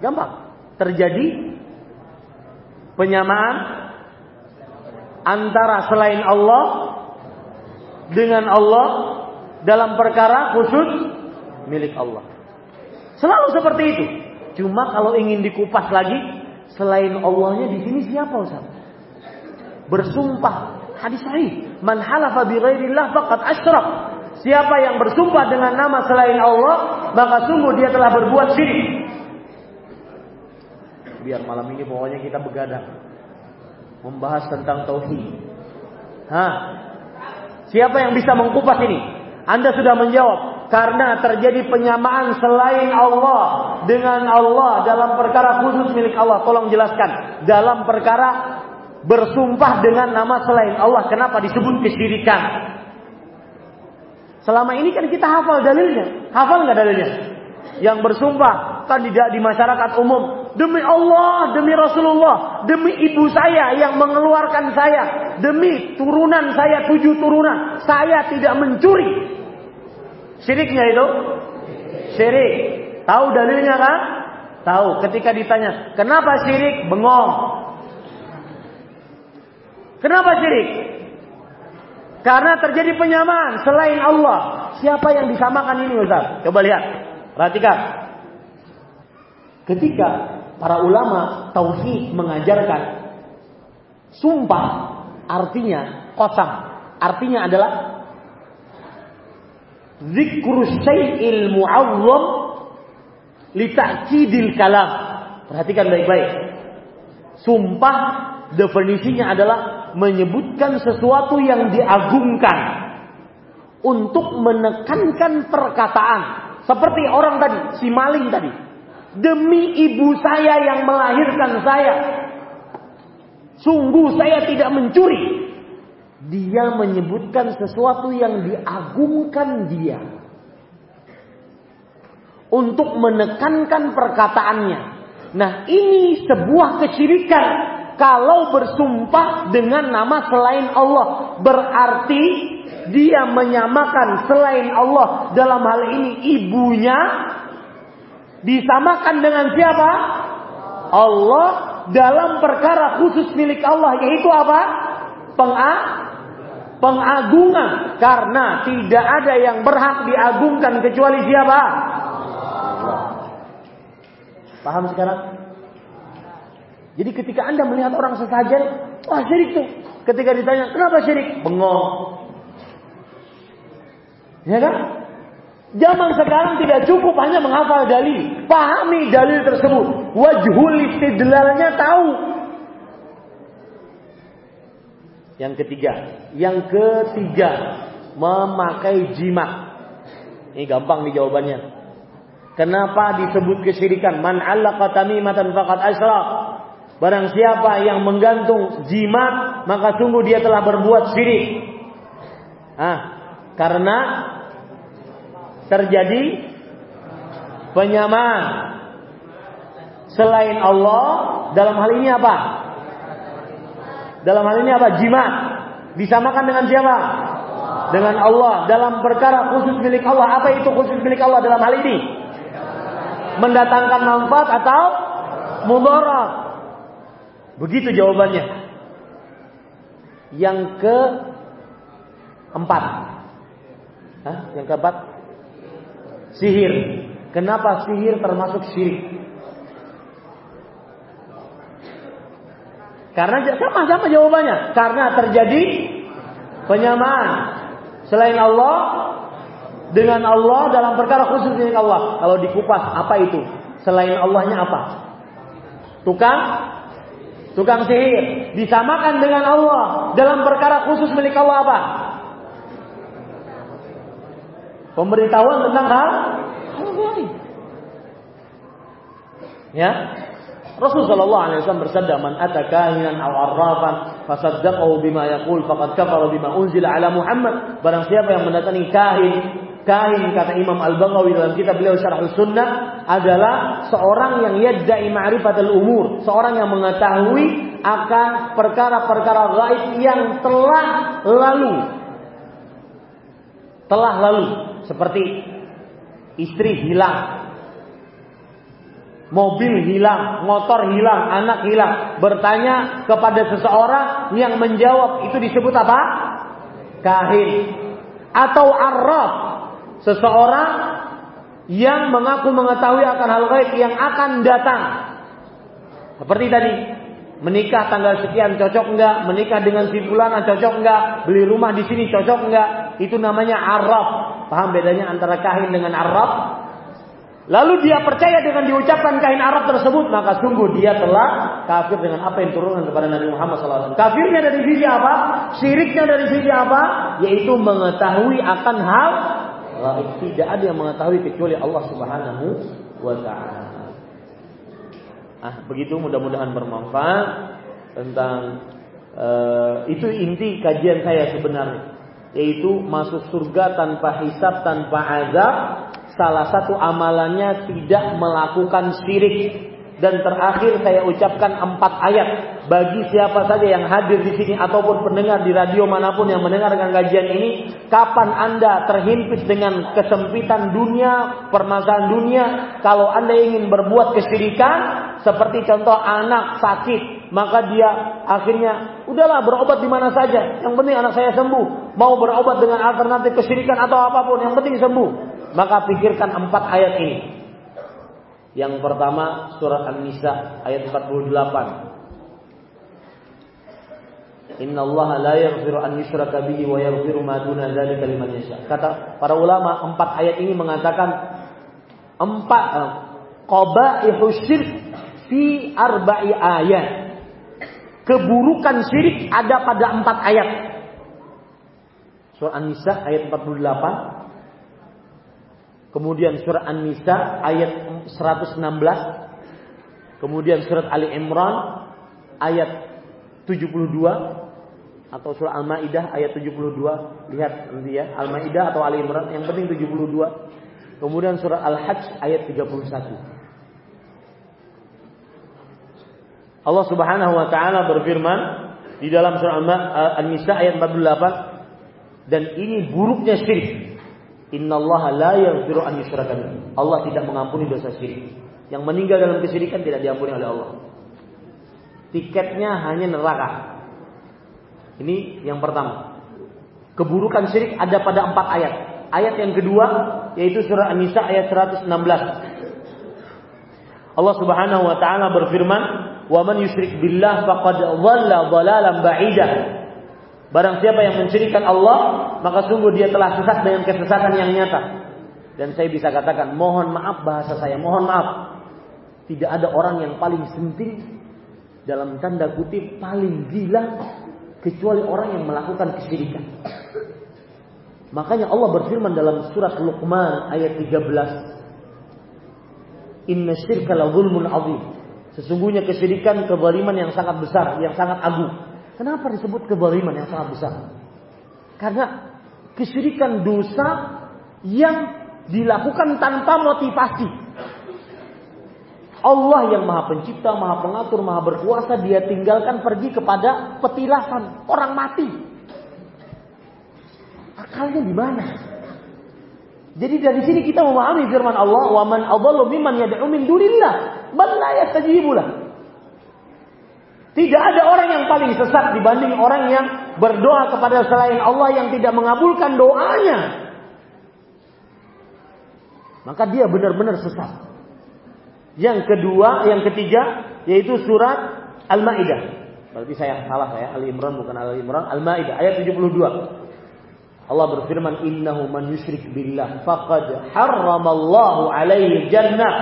Gampang. Terjadi penyamaan antara selain Allah dengan Allah dalam perkara khusus milik Allah. Selalu seperti itu. Cuma kalau ingin dikupas lagi, selain Allahnya di sini siapa Ustaz? Bersumpah. Hadis sahih. Man halafa bi ghairillah faqad asyrak. Siapa yang bersumpah dengan nama selain Allah, maka sungguh dia telah berbuat syirik. Biar malam ini pokoknya kita begadang. Membahas tentang tauhid. Hah? Siapa yang bisa mengkupas ini? Anda sudah menjawab. Karena terjadi penyamaan selain Allah dengan Allah dalam perkara khusus milik Allah. Tolong jelaskan. Dalam perkara bersumpah dengan nama selain Allah. Kenapa disebut kesyirikan? Selama ini kan kita hafal dalilnya. Hafal nggak dalilnya? Yang bersumpah kan tidak di masyarakat umum demi Allah, demi Rasulullah, demi ibu saya yang mengeluarkan saya, demi turunan saya tujuh turunan, saya tidak mencuri. Syiriknya itu? Syirik. Tahu dalilnya kan? Tahu. Ketika ditanya, kenapa syirik? Bengong. Kenapa syirik? Karena terjadi penyamaan selain Allah. Siapa yang disamakan ini Ustaz? Coba lihat. Perhatikan. Ketika para ulama tauhid mengajarkan sumpah artinya kosam artinya adalah zikru syai'il mu'azzam li ta'kidil kalam perhatikan baik-baik sumpah definisinya adalah menyebutkan sesuatu yang diagungkan untuk menekankan perkataan seperti orang tadi si maling tadi Demi ibu saya yang melahirkan saya. Sungguh saya tidak mencuri. Dia menyebutkan sesuatu yang diagungkan dia. Untuk menekankan perkataannya. Nah ini sebuah kesyirikan. Kalau bersumpah dengan nama selain Allah. Berarti dia menyamakan selain Allah. Dalam hal ini ibunya disamakan dengan siapa? Allah dalam perkara khusus milik Allah yaitu apa? Penga pengagungan karena tidak ada yang berhak diagungkan kecuali siapa? Paham sekarang? Jadi ketika Anda melihat orang sesajen, wah syirik tuh. Ketika ditanya, kenapa syirik? Bengong. Ya kan? Zaman sekarang tidak cukup hanya menghafal dalil, pahami dalil tersebut. Wajhul istidlalnya tahu. Yang ketiga, yang ketiga memakai jimat. Ini gampang nih jawabannya. Kenapa disebut kesyirikan? Man allaqa tamimatan faqad asyraf. Barang siapa yang menggantung jimat, maka sungguh dia telah berbuat syirik. Ah, karena terjadi penyamaan selain Allah dalam hal ini apa? Dalam hal ini apa? Jimat. Disamakan dengan siapa? Dengan Allah. Dalam perkara khusus milik Allah. Apa itu khusus milik Allah dalam hal ini? Mendatangkan manfaat atau mudarat. Begitu jawabannya. Yang ke empat. Hah? Yang keempat? Sihir. Kenapa sihir termasuk syirik? Karena sama-sama jawabannya. Karena terjadi penyamaan selain Allah dengan Allah dalam perkara khusus milik Allah. Kalau dikupas apa itu? Selain Allahnya apa? Tukang tukang sihir disamakan dengan Allah dalam perkara khusus milik Allah apa? Pemberitahuan tentang hal. Ya, Rasul sallallahu alaihi wasallam bersabda, "Man ata kahinan aw arrafan fasaddaqahu bima yaqul faqad kafara bima unzila ala Muhammad." Barang siapa yang mendatangi kahin, kahin kata Imam Al-Baghawi dalam kitab beliau Syarh Sunnah adalah seorang yang yadda'i ma'rifatul umur, seorang yang mengetahui akan perkara-perkara gaib yang telah lalu. Telah lalu seperti istri hilang, mobil hilang, motor hilang, anak hilang. Bertanya kepada seseorang yang menjawab itu disebut apa? Kahin. Atau arraf. Seseorang yang mengaku mengetahui akan hal gaib yang akan datang. Seperti tadi, menikah tanggal sekian cocok enggak? Menikah dengan si cocok enggak? Beli rumah di sini cocok enggak? Itu namanya arraf. Paham bedanya antara kahin dengan arraf? Lalu dia percaya dengan diucapkan kain Arab tersebut, maka sungguh dia telah kafir dengan apa yang turunkan kepada Nabi Muhammad SAW. Kafirnya dari sisi apa? Syiriknya dari sisi apa? Yaitu mengetahui akan hal Tidak ada yang mengetahui kecuali Allah Subhanahu wa taala. Ah, begitu mudah-mudahan bermanfaat tentang uh, itu inti kajian saya sebenarnya, yaitu masuk surga tanpa hisab, tanpa azab salah satu amalannya tidak melakukan syirik. Dan terakhir saya ucapkan empat ayat bagi siapa saja yang hadir di sini ataupun pendengar di radio mana pun yang mendengarkan kajian ini, kapan Anda terhimpit dengan kesempitan dunia, permasalahan dunia, kalau Anda ingin berbuat kesyirikan, seperti contoh anak sakit, maka dia akhirnya udahlah berobat di mana saja, yang penting anak saya sembuh. Mau berobat dengan alternatif kesyirikan atau apa pun, yang penting sembuh. Maka pikirkan empat ayat ini. Yang pertama surat An-Nisa ayat 48. Inna Allah la yaghfiru an yushraka bihi wa yaghfiru ma duna dzalika liman yasha. Kata para ulama, empat ayat ini mengatakan empat uh, qabaihu syirk fi arba'i ayat. Keburukan syirik ada pada empat ayat. Surah An-Nisa ayat 48, Kemudian surat An-Nisa ayat 116. Kemudian surat Ali Imran ayat 72 atau surah Al-Maidah ayat 72. Lihat nanti ya, Al-Maidah atau Ali Imran yang penting 72. Kemudian surah Al-Hajj ayat 31. Allah Subhanahu wa taala berfirman di dalam surah An-Nisa ayat 48 dan ini buruknya syirik Innallaha la yaghfiru an yushraka Allah tidak mengampuni dosa syirik. Yang meninggal dalam kesyirikan tidak diampuni oleh Allah. Tiketnya hanya neraka. Ini yang pertama. Keburukan syirik ada pada empat ayat. Ayat yang kedua yaitu surah An-Nisa ayat 116. Allah Subhanahu wa taala berfirman, "Wa man yusyrik billah faqad dhalla dhalalan ba'idah." Barang siapa yang menceritakan Allah, maka sungguh dia telah sesat dengan kesesatan yang nyata. Dan saya bisa katakan, mohon maaf bahasa saya, mohon maaf. Tidak ada orang yang paling senting dalam tanda kutip paling gila kecuali orang yang melakukan kesyirikan. Makanya Allah berfirman dalam surat Luqman ayat 13. Inna syirka la zulmun. Sesungguhnya kesyirikan kezaliman yang sangat besar, yang sangat agung. Kenapa disebut kezaliman yang sangat besar? Karena Kesyirikan dosa yang dilakukan tanpa motivasi. Allah yang maha pencipta, maha pengatur, maha berkuasa, dia tinggalkan pergi kepada petilasan, orang mati. Akalnya di mana? Jadi dari sini kita memahami firman Allah, "Wa man adallu mimman yad'u min dunillah, bal la yastajibulah." Tidak ada orang yang paling sesat dibanding orang yang berdoa kepada selain Allah yang tidak mengabulkan doanya. Maka dia benar-benar sesat. Yang kedua, yang ketiga yaitu surat Al-Maidah. Berarti saya salah saya, Ali Imran bukan Ali Imran, Al-Maidah ayat 72. Allah berfirman, "Innahu man yusyrik billah faqad harramallahu alaihi jannah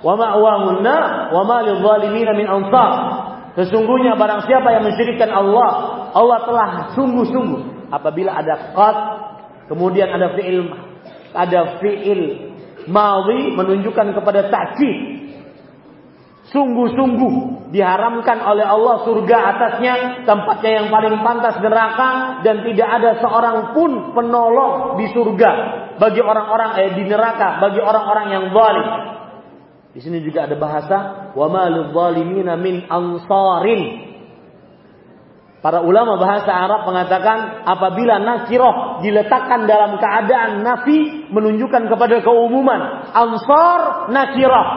wa ma'wahu an-nar wa ma lidh-dhalimin min ansar." Sesungguhnya barang siapa yang mensyirikkan Allah, Allah telah sungguh-sungguh apabila ada qad, kemudian ada fi'il ada fi'il madhi menunjukkan kepada ta'kid. Sungguh-sungguh diharamkan oleh Allah surga atasnya, tempatnya yang paling pantas neraka dan tidak ada seorang pun penolong di surga bagi orang-orang eh di neraka bagi orang-orang yang zalim. Di sini juga ada bahasa wa malul zalimina min ansarin. Para ulama bahasa Arab mengatakan apabila nakiroh diletakkan dalam keadaan nafi menunjukkan kepada keumuman. Ansar nakiroh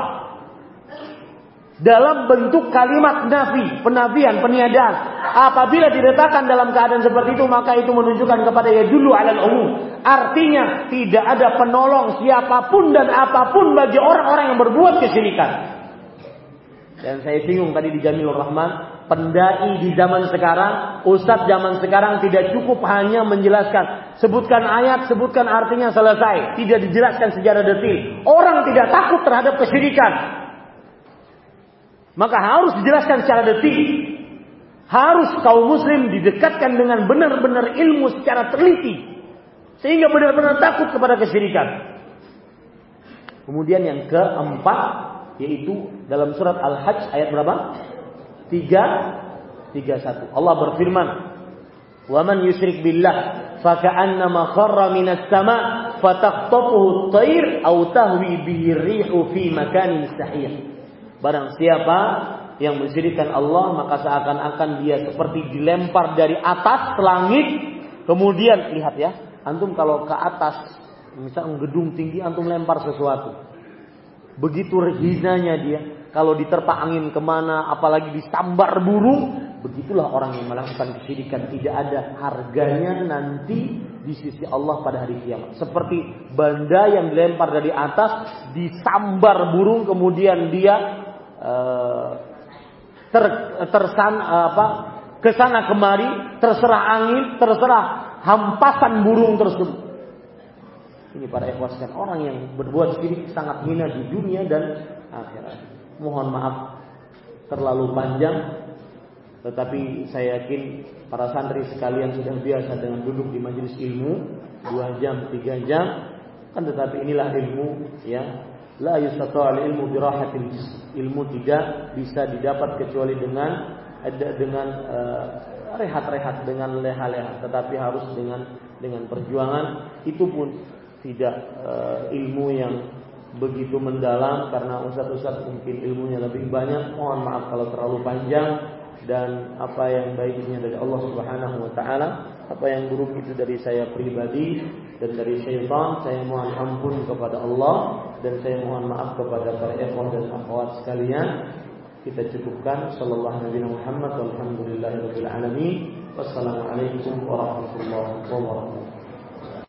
dalam bentuk kalimat nafi, penafian, peniadaan. Apabila diletakkan dalam keadaan seperti itu, maka itu menunjukkan kepada ya dulu alal umum. Artinya tidak ada penolong siapa pun dan apa pun bagi orang-orang yang berbuat kesyirikan. Dan saya singgung tadi di Jamil Rahman, pendai di zaman sekarang, ustadz zaman sekarang tidak cukup hanya menjelaskan. Sebutkan ayat, sebutkan artinya selesai. Tidak dijelaskan secara detil. Orang tidak takut terhadap kesyirikan. Maka harus dijelaskan secara detik. Harus kaum muslim didekatkan dengan benar-benar ilmu secara teliti. Sehingga benar-benar takut kepada kesyirikan. Kemudian yang keempat yaitu dalam surat Al-Hajj ayat berapa? 3 31. Allah berfirman, "Wa man yusyrik billah faka'annama kharra minas sama' fatakhtafuhu at-tayr aw tahwi bihi rihu fi makanin sahih." Barang siapa yang mensyirikan Allah maka seakan-akan dia seperti dilempar dari atas langit. Kemudian lihat ya, antum kalau ke atas, misal gedung tinggi antum lempar sesuatu. Begitu hinanya dia, kalau diterpa angin ke mana, apalagi disambar burung, begitulah orang yang melakukan kesyirikan tidak ada harganya nanti di sisi Allah pada hari kiamat. Seperti benda yang dilempar dari atas, disambar burung, kemudian dia ter, tersan apa ke sana kemari terserah angin terserah hampasan burung tersebut. Ini para ikhwas orang yang berbuat syirik sangat hina di dunia dan akhirat. Mohon maaf terlalu panjang tetapi saya yakin para santri sekalian sudah biasa dengan duduk di majelis ilmu dua jam tiga jam. Kan tetapi inilah ilmu ya La yustata' ilmu birahatil Ilmu tidak bisa didapat kecuali dengan dengan uh, rehat-rehat dengan leha-leha, tetapi harus dengan dengan perjuangan. Itu pun tidak uh, ilmu yang begitu mendalam karena ustaz-ustaz mungkin ilmunya lebih banyak. Mohon maaf kalau terlalu panjang dan apa yang baiknya dari Allah Subhanahu wa taala, apa yang buruk itu dari saya pribadi dan dari syaitan. Saya mohon ampun kepada Allah dan saya mohon maaf kepada para ikhwan dan akhwat sekalian. Kita cukupkan sallallahu alaihi Muhammad walhamdulillahirabbil alamin. Wassalamualaikum warahmatullahi wabarakatuh.